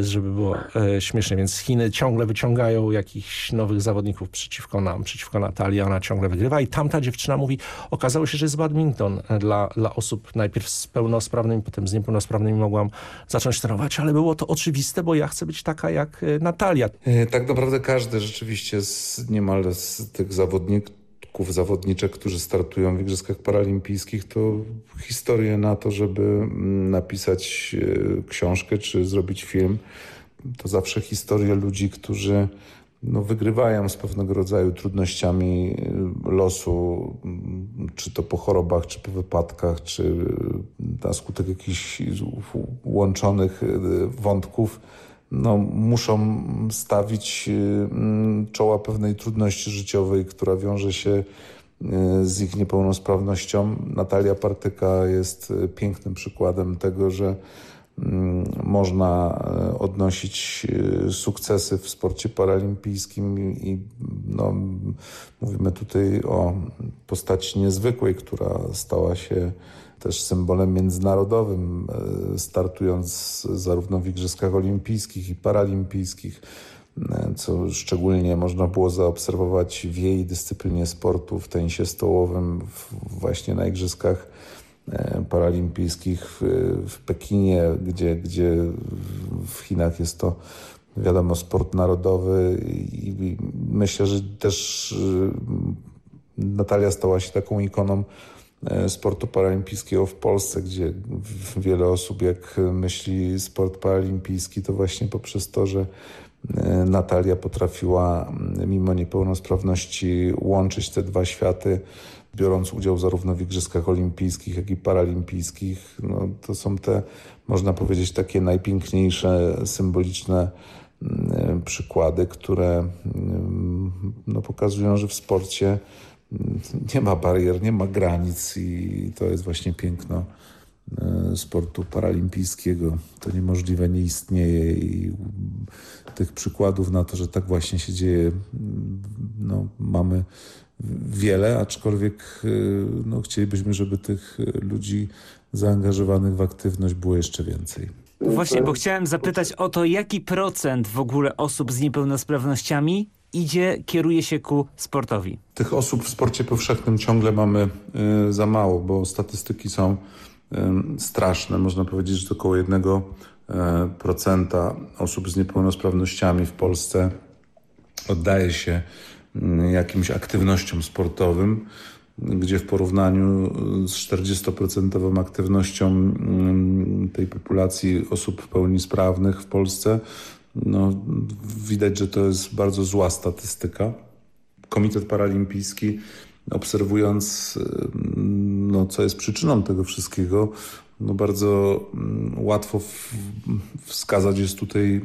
żeby było śmiesznie. Więc Chiny ciągle wyciągają jakichś nowych zawodników przeciwko nam, przeciwko Natalii, ona ciągle wygrywa. I tamta dziewczyna mówi, okazało się, że jest badminton dla, dla osób najpierw z pełnosprawnymi, potem z niepełnosprawnymi mogłam zacząć trenować, ale było to oczywiste, bo ja chcę być taka jak Natalia. Tak naprawdę każdy rzeczywiście z niemal z tych zawodników zawodniczek, którzy startują w Igrzyskach Paralimpijskich, to historię na to, żeby napisać książkę czy zrobić film, to zawsze historie ludzi, którzy no, wygrywają z pewnego rodzaju trudnościami losu, czy to po chorobach, czy po wypadkach, czy na skutek jakichś łączonych wątków no, muszą stawić czoła pewnej trudności życiowej, która wiąże się z ich niepełnosprawnością. Natalia Partyka jest pięknym przykładem tego, że można odnosić sukcesy w sporcie paralimpijskim i no, mówimy tutaj o postaci niezwykłej, która stała się też symbolem międzynarodowym, startując zarówno w Igrzyskach Olimpijskich i Paralimpijskich, co szczególnie można było zaobserwować w jej dyscyplinie sportu, w tenisie stołowym, właśnie na Igrzyskach Paralimpijskich w, w Pekinie, gdzie, gdzie w Chinach jest to wiadomo sport narodowy i myślę, że też Natalia stała się taką ikoną sportu paralimpijskiego w Polsce, gdzie wiele osób jak myśli sport paralimpijski, to właśnie poprzez to, że Natalia potrafiła mimo niepełnosprawności łączyć te dwa światy, biorąc udział zarówno w Igrzyskach Olimpijskich, jak i Paralimpijskich. No, to są te, można powiedzieć, takie najpiękniejsze, symboliczne przykłady, które no, pokazują, że w sporcie nie ma barier, nie ma granic i to jest właśnie piękno sportu paralimpijskiego. To niemożliwe nie istnieje i tych przykładów na to, że tak właśnie się dzieje, no, mamy wiele, aczkolwiek no, chcielibyśmy, żeby tych ludzi zaangażowanych w aktywność było jeszcze więcej. Właśnie, bo chciałem zapytać o to, jaki procent w ogóle osób z niepełnosprawnościami idzie, kieruje się ku sportowi? Tych osób w sporcie powszechnym ciągle mamy y, za mało, bo statystyki są y, straszne. Można powiedzieć, że około 1% y, osób z niepełnosprawnościami w Polsce oddaje się jakimś aktywnościom sportowym, gdzie w porównaniu z 40% aktywnością tej populacji osób w pełni sprawnych w Polsce, no, widać, że to jest bardzo zła statystyka. Komitet Paralimpijski, obserwując, no, co jest przyczyną tego wszystkiego, no, bardzo łatwo wskazać jest tutaj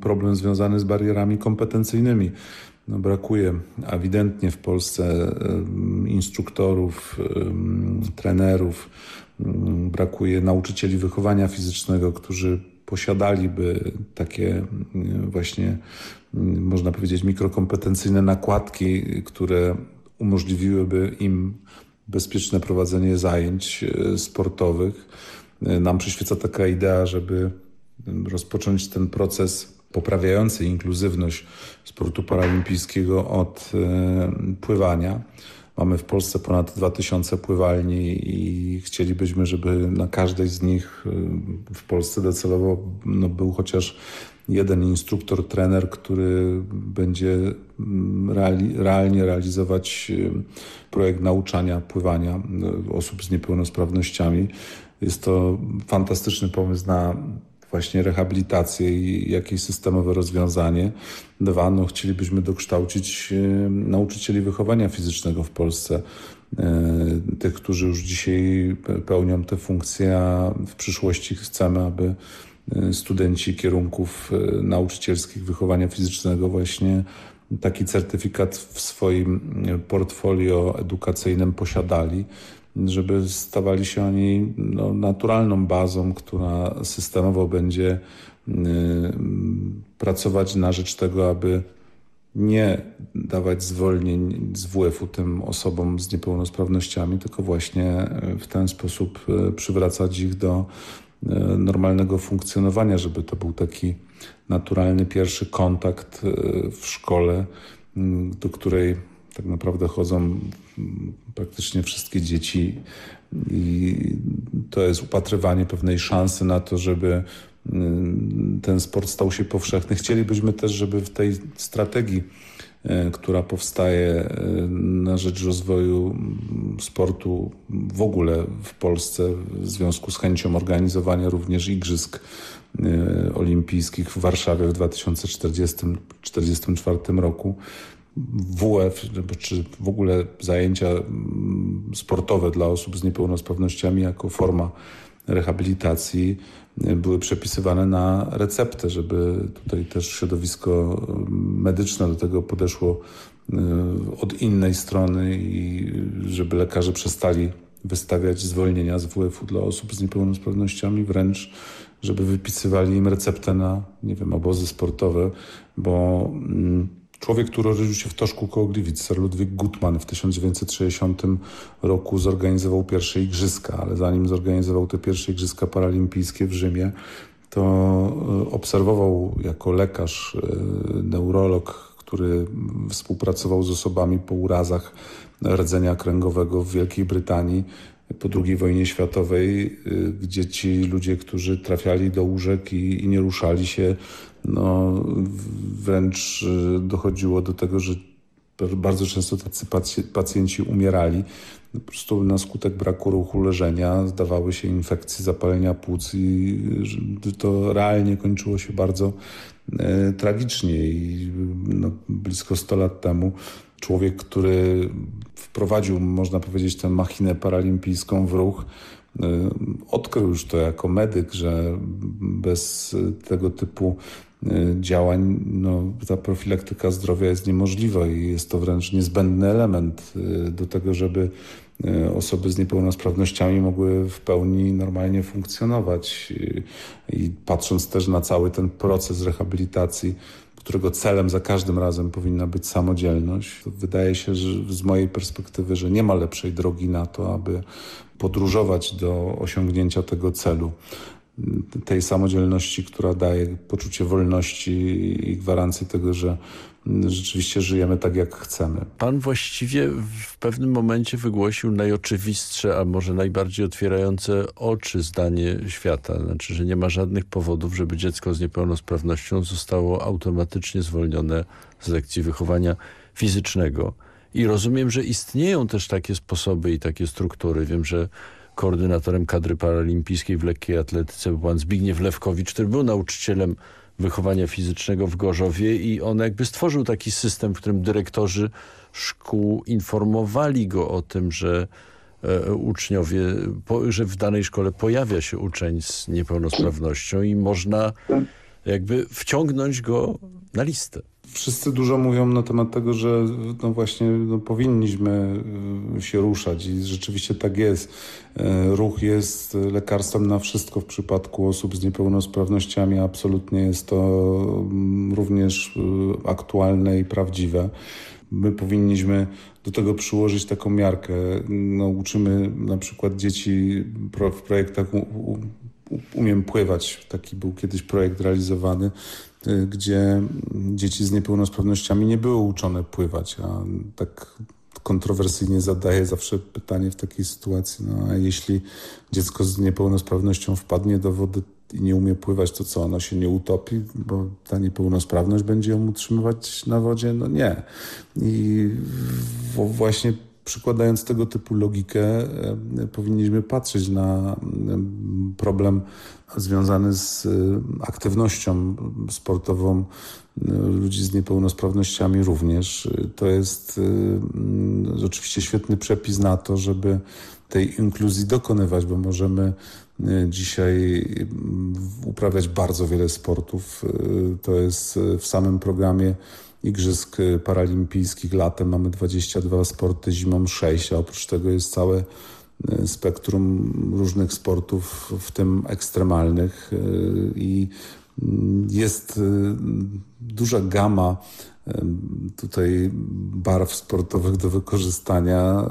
problem związany z barierami kompetencyjnymi. No, brakuje ewidentnie w Polsce instruktorów, trenerów, brakuje nauczycieli wychowania fizycznego, którzy posiadaliby takie właśnie, można powiedzieć, mikrokompetencyjne nakładki, które umożliwiłyby im bezpieczne prowadzenie zajęć sportowych. Nam przyświeca taka idea, żeby rozpocząć ten proces poprawiający inkluzywność sportu paralimpijskiego od pływania. Mamy w Polsce ponad 2000 pływalni i chcielibyśmy, żeby na każdej z nich w Polsce docelowo no, był chociaż jeden instruktor, trener, który będzie mm, reali realnie realizować projekt nauczania pływania osób z niepełnosprawnościami. Jest to fantastyczny pomysł na właśnie rehabilitację i jakieś systemowe rozwiązanie. Dwa, no chcielibyśmy dokształcić nauczycieli wychowania fizycznego w Polsce, tych, którzy już dzisiaj pełnią te funkcje, a w przyszłości chcemy, aby studenci kierunków nauczycielskich wychowania fizycznego właśnie taki certyfikat w swoim portfolio edukacyjnym posiadali żeby stawali się oni no, naturalną bazą, która systemowo będzie y, pracować na rzecz tego, aby nie dawać zwolnień z WF-u tym osobom z niepełnosprawnościami, tylko właśnie w ten sposób y, przywracać ich do y, normalnego funkcjonowania, żeby to był taki naturalny pierwszy kontakt w szkole, do której tak naprawdę chodzą praktycznie wszystkie dzieci i to jest upatrywanie pewnej szansy na to, żeby mm, ten sport stał się powszechny. Chcielibyśmy też, żeby w tej strategii, e, która powstaje e, na rzecz rozwoju sportu w ogóle w Polsce w związku z chęcią organizowania również igrzysk e, olimpijskich w Warszawie w 2044 roku, WF, czy w ogóle zajęcia mm, sportowe dla osób z niepełnosprawnościami jako forma rehabilitacji y, były przepisywane na receptę, żeby tutaj też środowisko mm, medyczne do tego podeszło y, od innej strony i żeby lekarze przestali wystawiać zwolnienia z WF-u dla osób z niepełnosprawnościami, wręcz żeby wypisywali im receptę na, nie wiem, obozy sportowe, bo mm, Człowiek, który urodził się w Toszku koło Gliwic, Sir Ludwik Gutmann w 1960 roku zorganizował pierwsze igrzyska, ale zanim zorganizował te pierwsze igrzyska paralimpijskie w Rzymie, to e, obserwował jako lekarz, e, neurolog, który współpracował z osobami po urazach rdzenia kręgowego w Wielkiej Brytanii po II wojnie światowej, e, gdzie ci ludzie, którzy trafiali do łóżek i, i nie ruszali się, no, wręcz y, dochodziło do tego, że bardzo często tacy pacjenci umierali. Po prostu na skutek braku ruchu leżenia, zdawały się infekcje zapalenia płuc i to realnie kończyło się bardzo e, tragicznie. I no, blisko 100 lat temu człowiek, który wprowadził, można powiedzieć, tę machinę paralimpijską w ruch, e, odkrył już to jako medyk, że bez tego typu działań, no, ta profilaktyka zdrowia jest niemożliwa i jest to wręcz niezbędny element y, do tego, żeby y, osoby z niepełnosprawnościami mogły w pełni normalnie funkcjonować. I patrząc też na cały ten proces rehabilitacji, którego celem za każdym razem powinna być samodzielność, wydaje się, że z mojej perspektywy, że nie ma lepszej drogi na to, aby podróżować do osiągnięcia tego celu tej samodzielności, która daje poczucie wolności i gwarancji tego, że rzeczywiście żyjemy tak, jak chcemy. Pan właściwie w pewnym momencie wygłosił najoczywistsze, a może najbardziej otwierające oczy zdanie świata. Znaczy, że nie ma żadnych powodów, żeby dziecko z niepełnosprawnością zostało automatycznie zwolnione z lekcji wychowania fizycznego. I rozumiem, że istnieją też takie sposoby i takie struktury. Wiem, że koordynatorem kadry paralimpijskiej w lekkiej atletyce był pan Zbigniew Lewkowicz, który był nauczycielem wychowania fizycznego w Gorzowie i on jakby stworzył taki system, w którym dyrektorzy szkół informowali go o tym, że e, uczniowie, że w danej szkole pojawia się uczeń z niepełnosprawnością i można jakby wciągnąć go na listę. Wszyscy dużo mówią na temat tego, że no właśnie no powinniśmy y, się ruszać i rzeczywiście tak jest. E, ruch jest lekarstwem na wszystko w przypadku osób z niepełnosprawnościami. Absolutnie jest to mm, również y, aktualne i prawdziwe. My powinniśmy do tego przyłożyć taką miarkę. No, uczymy na przykład dzieci w projektach Umiem pływać. Taki był kiedyś projekt realizowany Y, gdzie dzieci z niepełnosprawnościami nie były uczone pływać, a tak kontrowersyjnie zadaję zawsze pytanie w takiej sytuacji, no a jeśli dziecko z niepełnosprawnością wpadnie do wody i nie umie pływać, to co, ono się nie utopi, bo ta niepełnosprawność będzie ją utrzymywać na wodzie? No nie. I właśnie przykładając tego typu logikę, e, powinniśmy patrzeć na problem związany z e, aktywnością sportową e, ludzi z niepełnosprawnościami również. To jest oczywiście świetny przepis na to, żeby tej inkluzji dokonywać, bo możemy dzisiaj uprawiać bardzo wiele sportów. To jest w samym programie Igrzysk Paralimpijskich latem mamy 22 sporty, zimą 6, a oprócz tego jest całe e, spektrum różnych sportów, w tym ekstremalnych e, i mm, jest e, duża gama tutaj barw sportowych do wykorzystania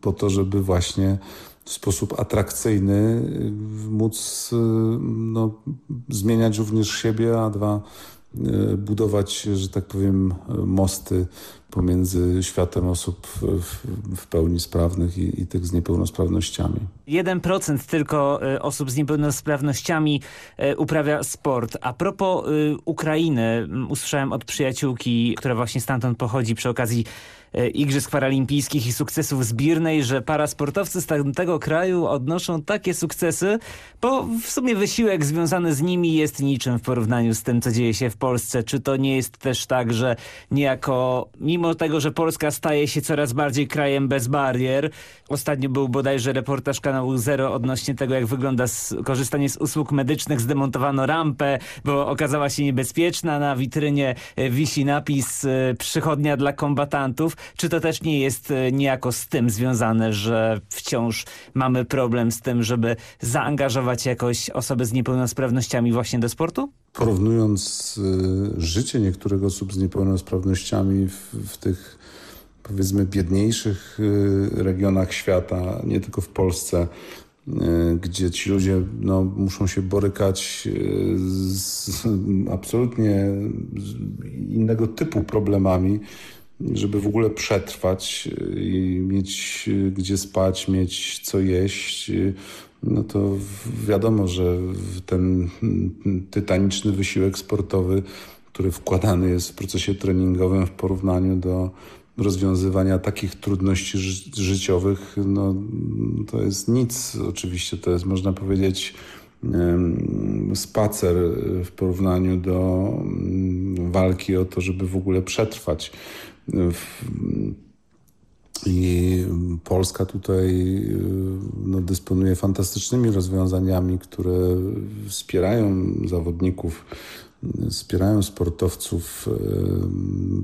po to, żeby właśnie w sposób atrakcyjny móc no, zmieniać również siebie, a dwa budować, że tak powiem, mosty pomiędzy światem osób w, w pełni sprawnych i, i, tych z niepełnosprawnościami. 1% tylko e, osób z niepełnosprawnościami e, uprawia sport. A propos Ukrainy, usłyszałem od przyjaciółki, która właśnie stamtąd pochodzi przy okazji E, Igrzysk Paralimpijskich i sukcesów zbirnej, że parasportowcy z tamtego kraju odnoszą takie sukcesy, bo w sumie wysiłek związany z nimi jest niczym w porównaniu z tym, co dzieje się w Polsce. Czy to nie jest też tak, że niejako, mimo tego, że Polska staje się coraz bardziej krajem bez barier, ostatnio był bodajże reportaż kanału Zero odnośnie tego, jak wygląda korzystanie z usług medycznych, zdemontowano rampę, bo okazała się niebezpieczna, na witrynie e, wisi napis e, przychodnia dla kombatantów. Czy to też nie jest e, niejako z tym związane, że wciąż mamy problem z tym, żeby zaangażować jakoś osoby z niepełnosprawnościami właśnie do sportu? Porównując życie niektórych osób z niepełnosprawnościami w, w tych powiedzmy biedniejszych y, regionach świata, nie tylko w Polsce, y, gdzie ci ludzie no, muszą się borykać z absolutnie innego typu problemami, żeby w ogóle przetrwać i mieć gdzie spać, mieć co jeść, no to wiadomo, że ten tytaniczny wysiłek sportowy, który wkładany jest w procesie treningowym w porównaniu do rozwiązywania takich trudności ży życiowych, no to jest nic. Oczywiście to jest, można powiedzieć, spacer w porównaniu do mm, walki o to, żeby w ogóle przetrwać. I Polska tutaj no, dysponuje fantastycznymi rozwiązaniami, które wspierają zawodników, wspierają sportowców.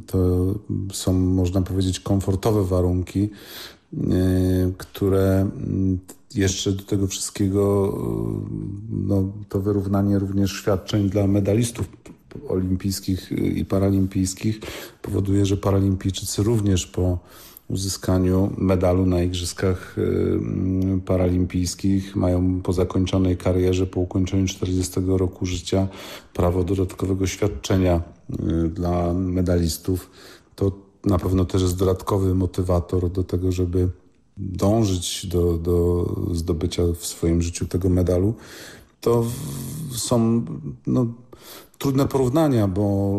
To są, można powiedzieć, komfortowe warunki, y, które jeszcze do tego wszystkiego no, to wyrównanie również świadczeń dla medalistów olimpijskich i paralimpijskich powoduje, że paralimpijczycy również po uzyskaniu medalu na Igrzyskach y, Paralimpijskich mają po zakończonej karierze, po ukończeniu 40 roku życia prawo dodatkowego świadczenia y, dla medalistów. To na pewno też jest dodatkowy motywator do tego, żeby dążyć do, do zdobycia w swoim życiu tego medalu. To są no, trudne porównania, bo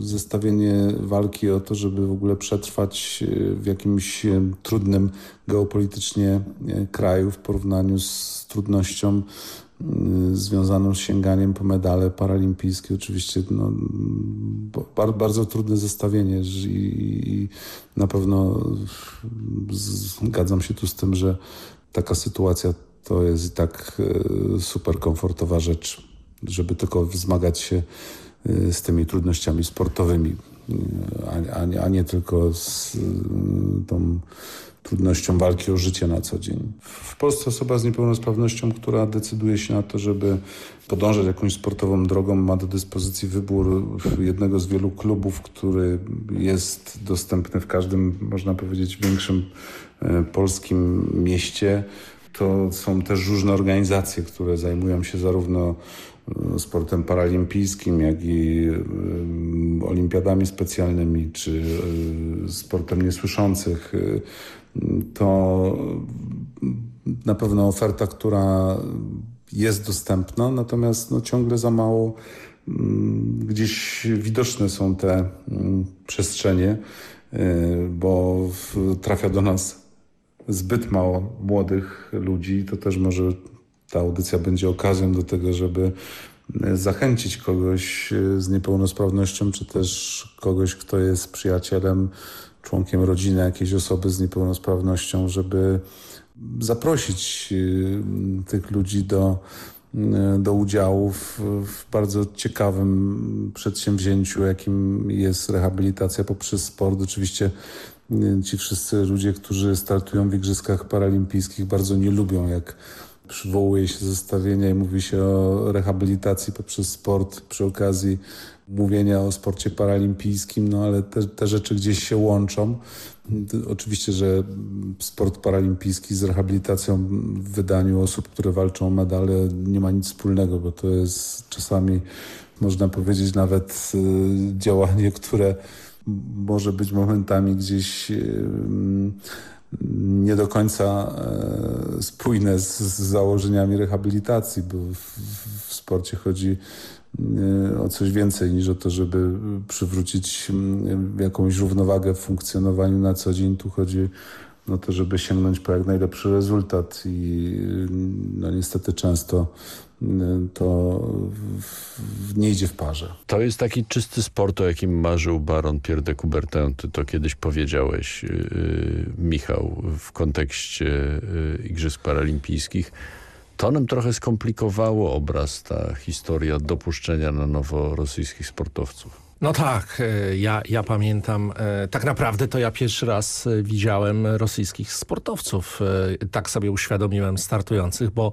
zestawienie walki o to, żeby w ogóle przetrwać e, w jakimś e, trudnym geopolitycznie e, kraju w porównaniu z trudnością związaną z sięganiem po medale paralimpijskie. Oczywiście no, bardzo trudne zestawienie i na pewno zgadzam się tu z tym, że taka sytuacja to jest i tak super komfortowa rzecz żeby tylko wzmagać się z tymi trudnościami sportowymi, y, a, a, a nie tylko z y, tą trudnością walki o życie na co dzień. W Polsce osoba z niepełnosprawnością, która decyduje się na to, żeby podążać jakąś sportową drogą, ma do dyspozycji wybór jednego z wielu klubów, który jest dostępny w każdym, można powiedzieć, większym polskim mieście. To są też różne organizacje, które zajmują się zarówno sportem paralimpijskim, jak i olimpiadami specjalnymi, czy sportem niesłyszących, to na pewno oferta, która jest dostępna, natomiast no, ciągle za mało mm, gdzieś widoczne są te mm, przestrzenie, y, bo trafia do nas zbyt mało młodych ludzi. To też może ta audycja będzie okazją do tego, żeby y, zachęcić kogoś y, z niepełnosprawnością, czy też kogoś, kto jest przyjacielem, członkiem rodziny jakiejś osoby z niepełnosprawnością, żeby zaprosić y, tych ludzi do, do udziału w, w, bardzo ciekawym przedsięwzięciu, jakim jest rehabilitacja poprzez sport. Oczywiście ci wszyscy ludzie, którzy startują w Igrzyskach Paralimpijskich bardzo nie lubią, jak przywołuje się zestawienia i mówi się o rehabilitacji poprzez sport przy okazji mówienia o sporcie paralimpijskim, no ale te, te rzeczy gdzieś się łączą. Oczywiście, że sport paralimpijski z rehabilitacją w wydaniu osób, które walczą o medale nie ma nic wspólnego, bo to jest czasami, można powiedzieć, nawet y, działanie, które może być momentami gdzieś nie do końca e, spójne z, z założeniami rehabilitacji, bo w, w sporcie chodzi e, o coś więcej niż o to, żeby przywrócić jakąś równowagę w funkcjonowaniu na co dzień. Tu chodzi o to, żeby sięgnąć po jak najlepszy rezultat i no niestety często to nie idzie w parze. To jest taki czysty sport, o jakim marzył baron Pierre de Coubertin. Ty to kiedyś powiedziałeś, yy, Michał, w kontekście yy, Igrzysk Paralimpijskich. To nam trochę skomplikowało obraz, ta historia dopuszczenia na nowo rosyjskich sportowców. No tak, e, ja, ja pamiętam, e, tak naprawdę to ja pierwszy raz e, widziałem rosyjskich sportowców. Tak sobie uświadomiłem startujących, bo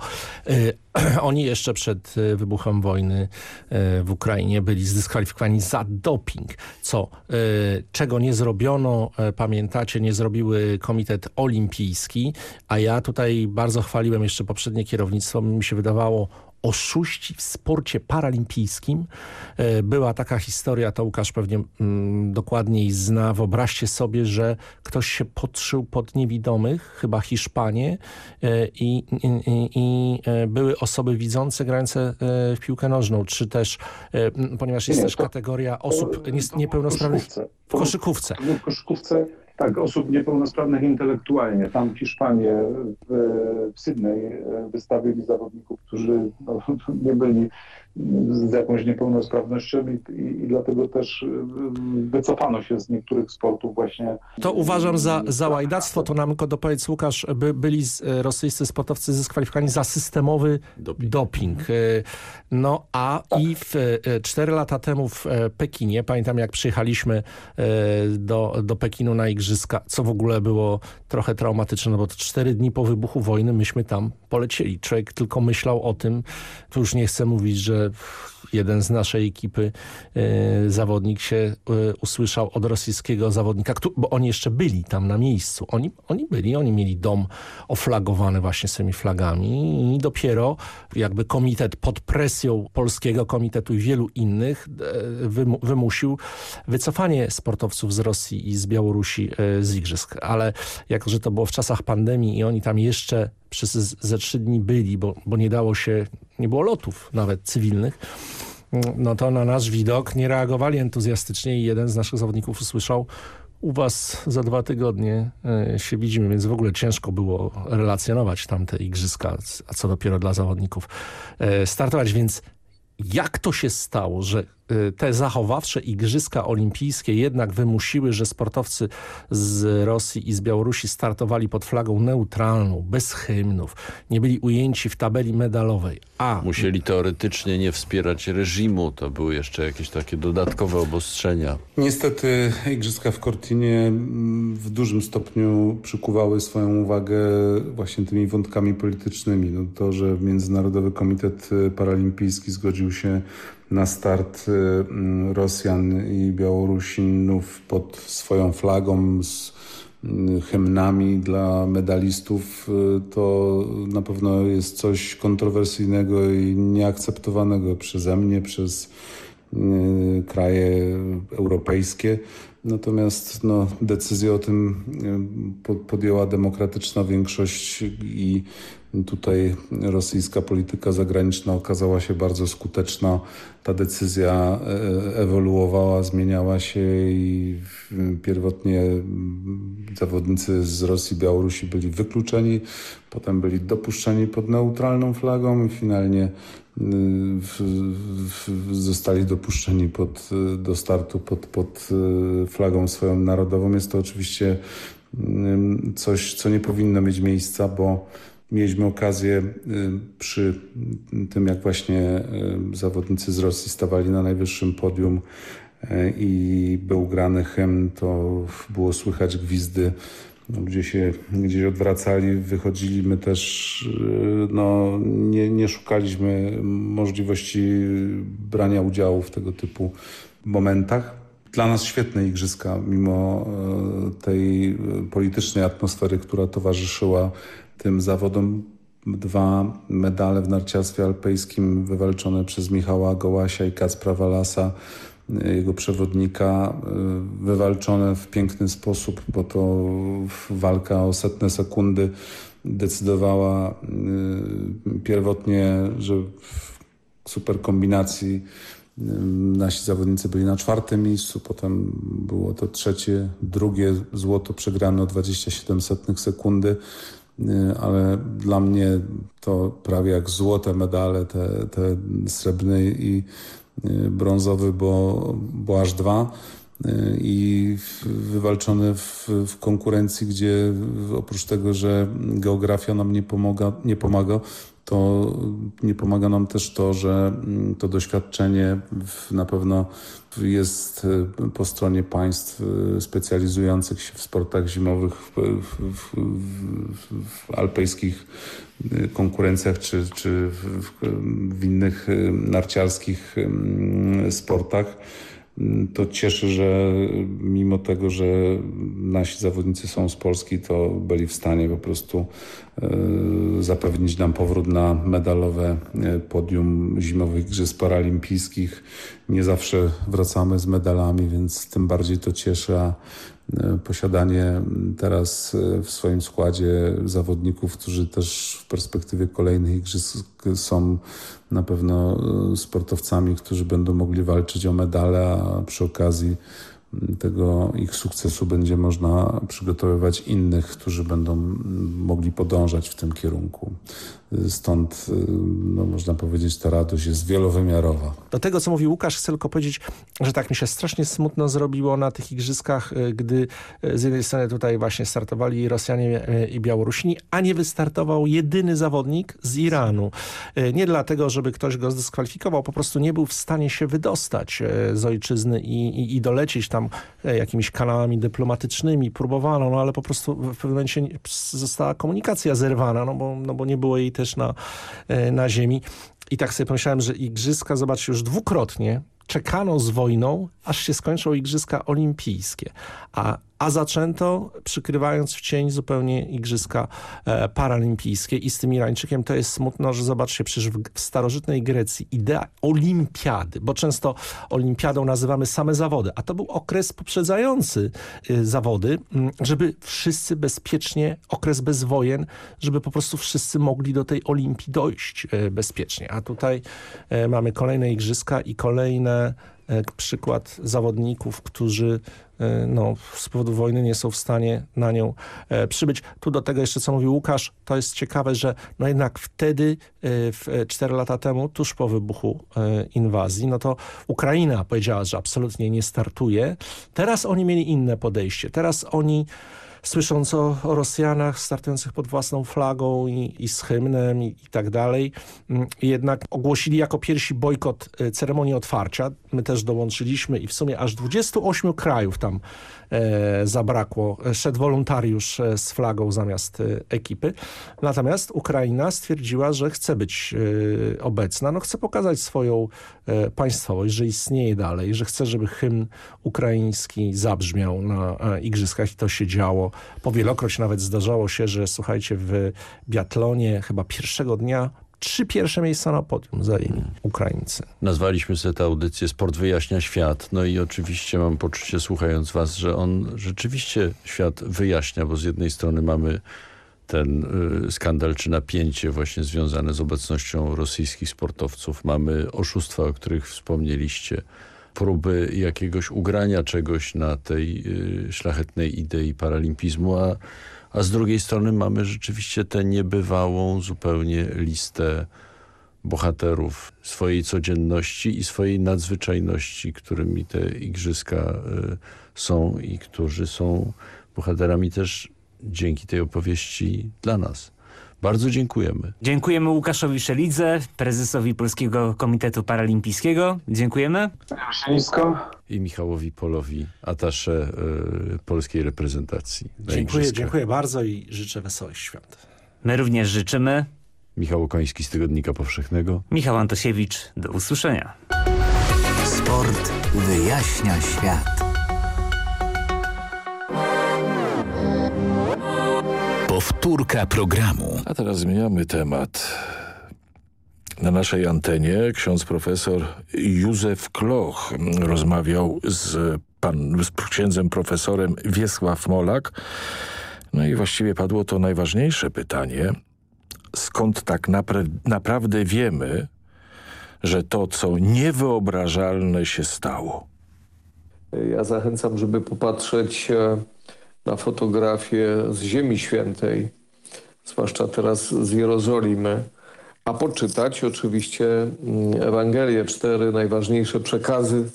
<clears throat> oni jeszcze przed wybuchem wojny w Ukrainie byli zdyskwalifikowani za doping, co czego nie zrobiono, pamiętacie, nie zrobiły Komitet Olimpijski, a ja tutaj bardzo chwaliłem jeszcze poprzednie kierownictwo, mi się wydawało oszuści w sporcie paralimpijskim. E, była taka historia, to Łukasz pewnie mm, dokładniej zna. Wyobraźcie sobie, że ktoś się podszył pod niewidomych, chyba Hiszpanie e, i, i, i e, były osoby widzące grające w piłkę nożną, czy też, ponieważ jest nie, też to, kategoria osób to, niepełnosprawnych w koszykówce. W koszykówce tak, osób niepełnosprawnych intelektualnie. Tam Hiszpanie w, w Sydney wystawili zawodników, którzy no, <laughs> nie byli z jakąś niepełnosprawnością i, i, i, dlatego też y, wycofano się z niektórych sportów właśnie. To uważam za, za łajdactwo, to nam tylko dopowiedz Łukasz, by byli e, rosyjscy sportowcy dyskwalifikowani za systemowy doping. doping. No a tak. i w, e, cztery lata temu w Pekinie, pamiętam jak przyjechaliśmy do, do Pekinu na igrzyska, co w ogóle było trochę traumatyczne, no bo to cztery dni po wybuchu wojny myśmy tam polecieli. Człowiek tylko myślał o tym, tu już nie chcę mówić, że jeden z naszej ekipy y, zawodnik się y, usłyszał od rosyjskiego zawodnika, bo oni jeszcze byli tam na miejscu. Oni, oni byli, oni mieli dom oflagowany właśnie z tymi flagami i dopiero jakby komitet pod presją polskiego komitetu i wielu innych y, wymusił wycofanie sportowców z Rosji i z Białorusi z igrzysk. Ale jako, że to było w czasach pandemii i oni tam jeszcze przez ze trzy dni byli, bo, bo nie dało się, nie było lotów nawet cywilnych, no to na nasz widok nie reagowali entuzjastycznie i jeden z naszych zawodników usłyszał u was za dwa tygodnie e, się widzimy, więc w ogóle ciężko było relacjonować tamte igrzyska, a co dopiero dla zawodników e, startować, więc jak to się stało, że te zachowawcze igrzyska olimpijskie jednak wymusiły, że sportowcy z Rosji i z Białorusi startowali pod flagą neutralną, bez hymnów, nie byli ujęci w tabeli medalowej. A Musieli teoretycznie nie wspierać reżimu, to były jeszcze jakieś takie dodatkowe obostrzenia. Niestety igrzyska w Cortinie mm, w dużym stopniu przykuwały swoją uwagę właśnie tymi wątkami politycznymi. No to, że Międzynarodowy Komitet Paralimpijski zgodził się na start y, mm, Rosjan i Białorusinów pod swoją flagą z mm, hymnami dla medalistów, y, to na pewno jest coś kontrowersyjnego i nieakceptowanego przeze mnie, przez y, kraje europejskie. Natomiast no, decyzję o tym podjęła demokratyczna większość i tutaj rosyjska polityka zagraniczna okazała się bardzo skuteczna. Ta decyzja ewoluowała, zmieniała się i pierwotnie zawodnicy z Rosji Białorusi byli wykluczeni, potem byli dopuszczeni pod neutralną flagą i finalnie zostali dopuszczeni pod, do startu pod, pod flagą swoją narodową. Jest to oczywiście coś, co nie powinno mieć miejsca, bo mieliśmy okazję przy tym, jak właśnie zawodnicy z Rosji stawali na najwyższym podium i był grany hymn, to było słychać gwizdy Ludzie się gdzieś odwracali, wychodzili. My też no, nie, nie szukaliśmy możliwości brania udziału w tego typu momentach. Dla nas świetne igrzyska, mimo tej politycznej atmosfery, która towarzyszyła tym zawodom. Dwa medale w narciarstwie alpejskim wywalczone przez Michała Gołasia i Kacpra Walasa jego przewodnika, wywalczone w piękny sposób, bo to walka o setne sekundy decydowała pierwotnie, że w super kombinacji nasi zawodnicy byli na czwartym miejscu, potem było to trzecie, drugie złoto przegrane o 27 setnych sekundy, ale dla mnie to prawie jak złote medale, te, te srebrne i brązowy, bo, bo aż dwa i wywalczone w, w, konkurencji, gdzie oprócz tego, że geografia nam nie, pomaga, nie pomaga, to nie pomaga nam też to, że to doświadczenie na pewno jest po stronie państw specjalizujących się w sportach zimowych, w, w, w alpejskich konkurencjach czy, czy w innych narciarskich sportach to cieszy, że mimo tego, że nasi zawodnicy są z Polski, to byli w stanie po prostu zapewnić nam powrót na medalowe podium zimowych Igrzysk Paralimpijskich. Nie zawsze wracamy z medalami, więc tym bardziej to cieszy, a posiadanie teraz w swoim składzie zawodników, którzy też w perspektywie kolejnych igrzysk są na pewno sportowcami, którzy będą mogli walczyć o medale, a przy okazji tego ich sukcesu będzie można przygotowywać innych, którzy będą mogli podążać w tym kierunku. Stąd, no, można powiedzieć, ta radość jest wielowymiarowa. Do tego, co mówił Łukasz, chcę tylko powiedzieć, że tak mi się strasznie smutno zrobiło na tych igrzyskach, gdy z jednej strony tutaj właśnie startowali Rosjanie i Białorusini, a nie wystartował jedyny zawodnik z Iranu. Nie dlatego, żeby ktoś go zdyskwalifikował, po prostu nie był w stanie się wydostać z ojczyzny i, i, i dolecieć tam jakimiś kanałami dyplomatycznymi. Próbowano, no ale po prostu w pewnym momencie została komunikacja zerwana, no bo, no bo nie było jej też na, na ziemi. I tak sobie pomyślałem, że igrzyska, zobaczcie, już dwukrotnie czekano z wojną, aż się skończą igrzyska olimpijskie. A, a zaczęto przykrywając w cień zupełnie igrzyska e, paralimpijskie i z tym Irańczykiem to jest smutno, że zobaczcie, przecież w, starożytnej Grecji idea olimpiady, bo często olimpiadą nazywamy same zawody, a to był okres poprzedzający y, zawody, y, żeby wszyscy bezpiecznie, okres bez wojen, żeby po prostu wszyscy mogli do tej olimpii dojść y, bezpiecznie. A tutaj e, mamy kolejne igrzyska i kolejne przykład zawodników, którzy no, z powodu wojny nie są w stanie na nią e, przybyć. Tu do tego jeszcze, co mówił Łukasz, to jest ciekawe, że no jednak wtedy, e, 4 lata temu, tuż po wybuchu e, inwazji, no to Ukraina powiedziała, że absolutnie nie startuje. Teraz oni mieli inne podejście. Teraz oni słysząc o, o Rosjanach startujących pod własną flagą i, i z hymnem i, i tak dalej, jednak ogłosili jako pierwsi bojkot ceremonii otwarcia. My też dołączyliśmy i w sumie aż 28 krajów tam zabrakło. Szedł wolontariusz z flagą zamiast e, ekipy. Natomiast Ukraina stwierdziła, że chce być e, obecna, no chce pokazać swoją e, państwowość, że istnieje dalej, że chce, żeby hymn ukraiński zabrzmiał na e, igrzyskach i to się działo. Powielokroć nawet zdarzało się, że słuchajcie, w biatlonie chyba pierwszego dnia trzy pierwsze miejsca na podium zajęli Ukraińcy. Nazwaliśmy sobie tę audycję Sport wyjaśnia świat. No i oczywiście mam poczucie, słuchając was, że on rzeczywiście świat wyjaśnia, bo z jednej strony mamy ten y, skandal czy napięcie właśnie związane z obecnością rosyjskich sportowców. Mamy oszustwa, o których wspomnieliście. Próby jakiegoś ugrania czegoś na tej y, szlachetnej idei paralimpizmu, a, a z drugiej strony mamy rzeczywiście tę niebywałą zupełnie listę bohaterów swojej codzienności i swojej nadzwyczajności, którymi te igrzyska y, są i którzy są bohaterami też dzięki tej opowieści dla nas. Bardzo dziękujemy. Dziękujemy Łukaszowi Szelidze, prezesowi Polskiego Komitetu Paralimpijskiego. Dziękujemy. Nisko. I Michałowi Polowi, atasze y, polskiej reprezentacji. Dziękuję, dziękuję bardzo i życzę wesołych świąt. My również życzymy. Michał Okoński z Tygodnika Powszechnego. Michał Antosiewicz, do usłyszenia. Sport wyjaśnia świat. Powtórka programu. A teraz zmieniamy temat. Na naszej antenie ksiądz profesor Józef Kloch rozmawiał z, pan, z księdzem profesorem Wiesław Molak. No i właściwie padło to najważniejsze pytanie. Skąd tak napra naprawdę wiemy, że to, co niewyobrażalne się stało? Ja zachęcam, żeby popatrzeć e, na fotografię z Ziemi Świętej, zwłaszcza teraz z Jerozolimy, a poczytać oczywiście mm, Ewangelie, cztery najważniejsze przekazy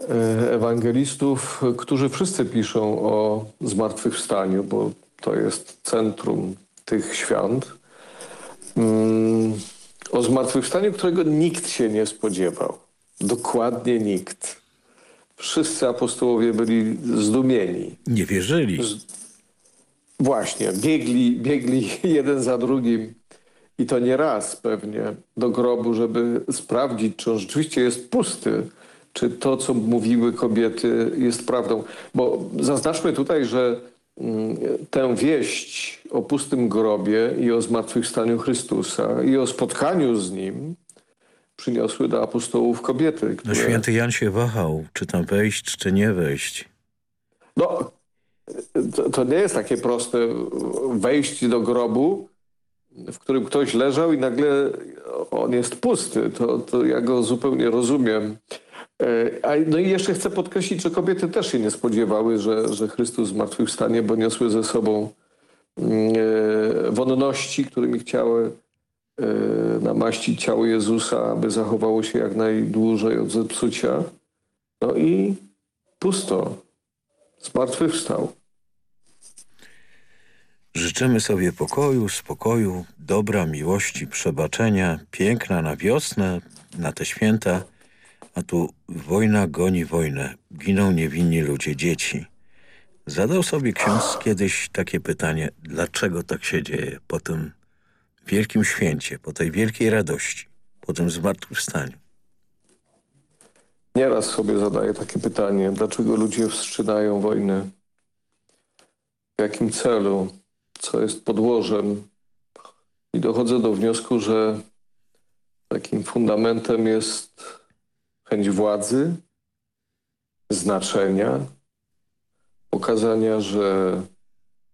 e, ewangelistów, którzy wszyscy piszą o zmartwychwstaniu, bo to jest centrum tych świąt. Mm, O zmartwychwstaniu, którego nikt się nie spodziewał. Dokładnie nikt. Wszyscy apostołowie byli zdumieni. Nie wierzyli. Właśnie, biegli, biegli <laughs> jeden za drugim i to nie raz pewnie do grobu, żeby sprawdzić, czy on rzeczywiście jest pusty, czy to, co mówiły kobiety jest prawdą. Bo zaznaczmy tutaj, że mm, tę wieść o pustym grobie i o zmartwychwstaniu Chrystusa i o spotkaniu z Nim przyniosły do apostołów kobiety, No które... święty Jan się wahał, czy tam wejść, czy nie wejść. No, to, to nie jest takie proste wejść do grobu, w którym ktoś leżał i nagle on jest pusty. To, to ja go zupełnie rozumiem. E, no i jeszcze chcę podkreślić, że kobiety też się nie spodziewały, że, że Chrystus zmartwychwstanie, bo niosły ze sobą mm, e, wonności, którymi chciały e, namaścić ciało Jezusa, aby zachowało się jak najdłużej od zepsucia. No i pusto. Zmartwychwstał. Życzymy sobie pokoju, spokoju, dobra, miłości, przebaczenia, piękna na wiosnę, na te święta, a tu wojna goni wojnę, giną niewinni ludzie, dzieci. Zadał sobie ksiądz kiedyś takie pytanie, dlaczego tak się dzieje po tym wielkim święcie, po tej wielkiej radości, po tym zmartwychwstaniu. Nieraz sobie zadaję takie pytanie, dlaczego ludzie wszczynają wojnę? W jakim celu? Co jest podłożem? I dochodzę do wniosku, że takim fundamentem jest chęć władzy, znaczenia, pokazania, że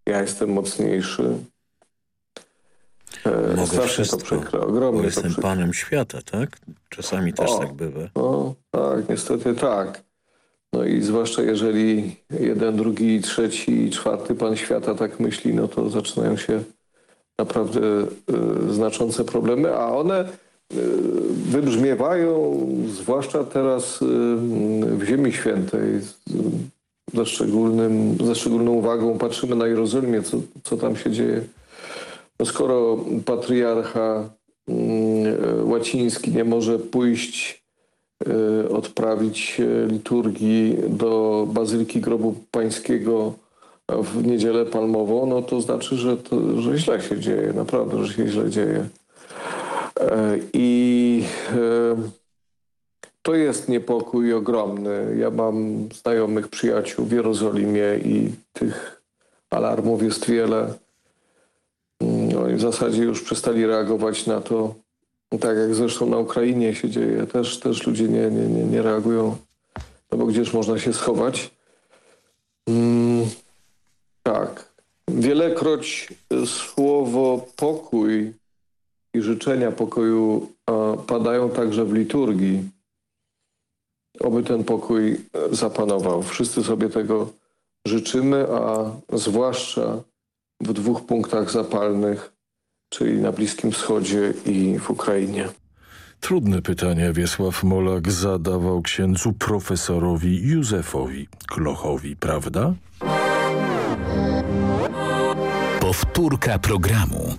ja jestem mocniejszy. E, Mogę strasznie wszystko, to przykre, bo ogromnie to jestem przykre. panem świata, tak? Czasami też O. tak bywa. No tak, niestety tak. No i zwłaszcza jeżeli jeden, drugi, trzeci, czwarty pan świata tak myśli, no to zaczynają się naprawdę y, znaczące problemy, a one y, wybrzmiewają zwłaszcza teraz y, w Ziemi Świętej. Ze, szczególnym, ze szczególną uwagą patrzymy na Jerozolimie, co, co tam się dzieje. No skoro patriarcha mm, łaciński nie może pójść odprawić y, liturgii do Bazyliki Grobu Pańskiego w Niedzielę Palmową, no to znaczy, że, to, że źle się dzieje, naprawdę, że się źle dzieje. E, I e, to jest niepokój ogromny. Ja mam znajomych przyjaciół w Jerozolimie i tych alarmów jest wiele. Mm, w zasadzie już przestali reagować na to, tak jak zresztą na Ukrainie się dzieje. Też, też ludzie nie, nie, nie, nie reagują, no bo gdzież można się schować. Mm, tak. Wielekroć słowo pokój i życzenia pokoju padają także w liturgii. Oby ten pokój zapanował. Wszyscy sobie tego życzymy, a zwłaszcza w dwóch punktach zapalnych, czyli na Bliskim Wschodzie i w Ukrainie. Trudne pytania Wiesław Molak zadawał księdzu profesorowi Józefowi Klochowi, prawda? Powtórka programu.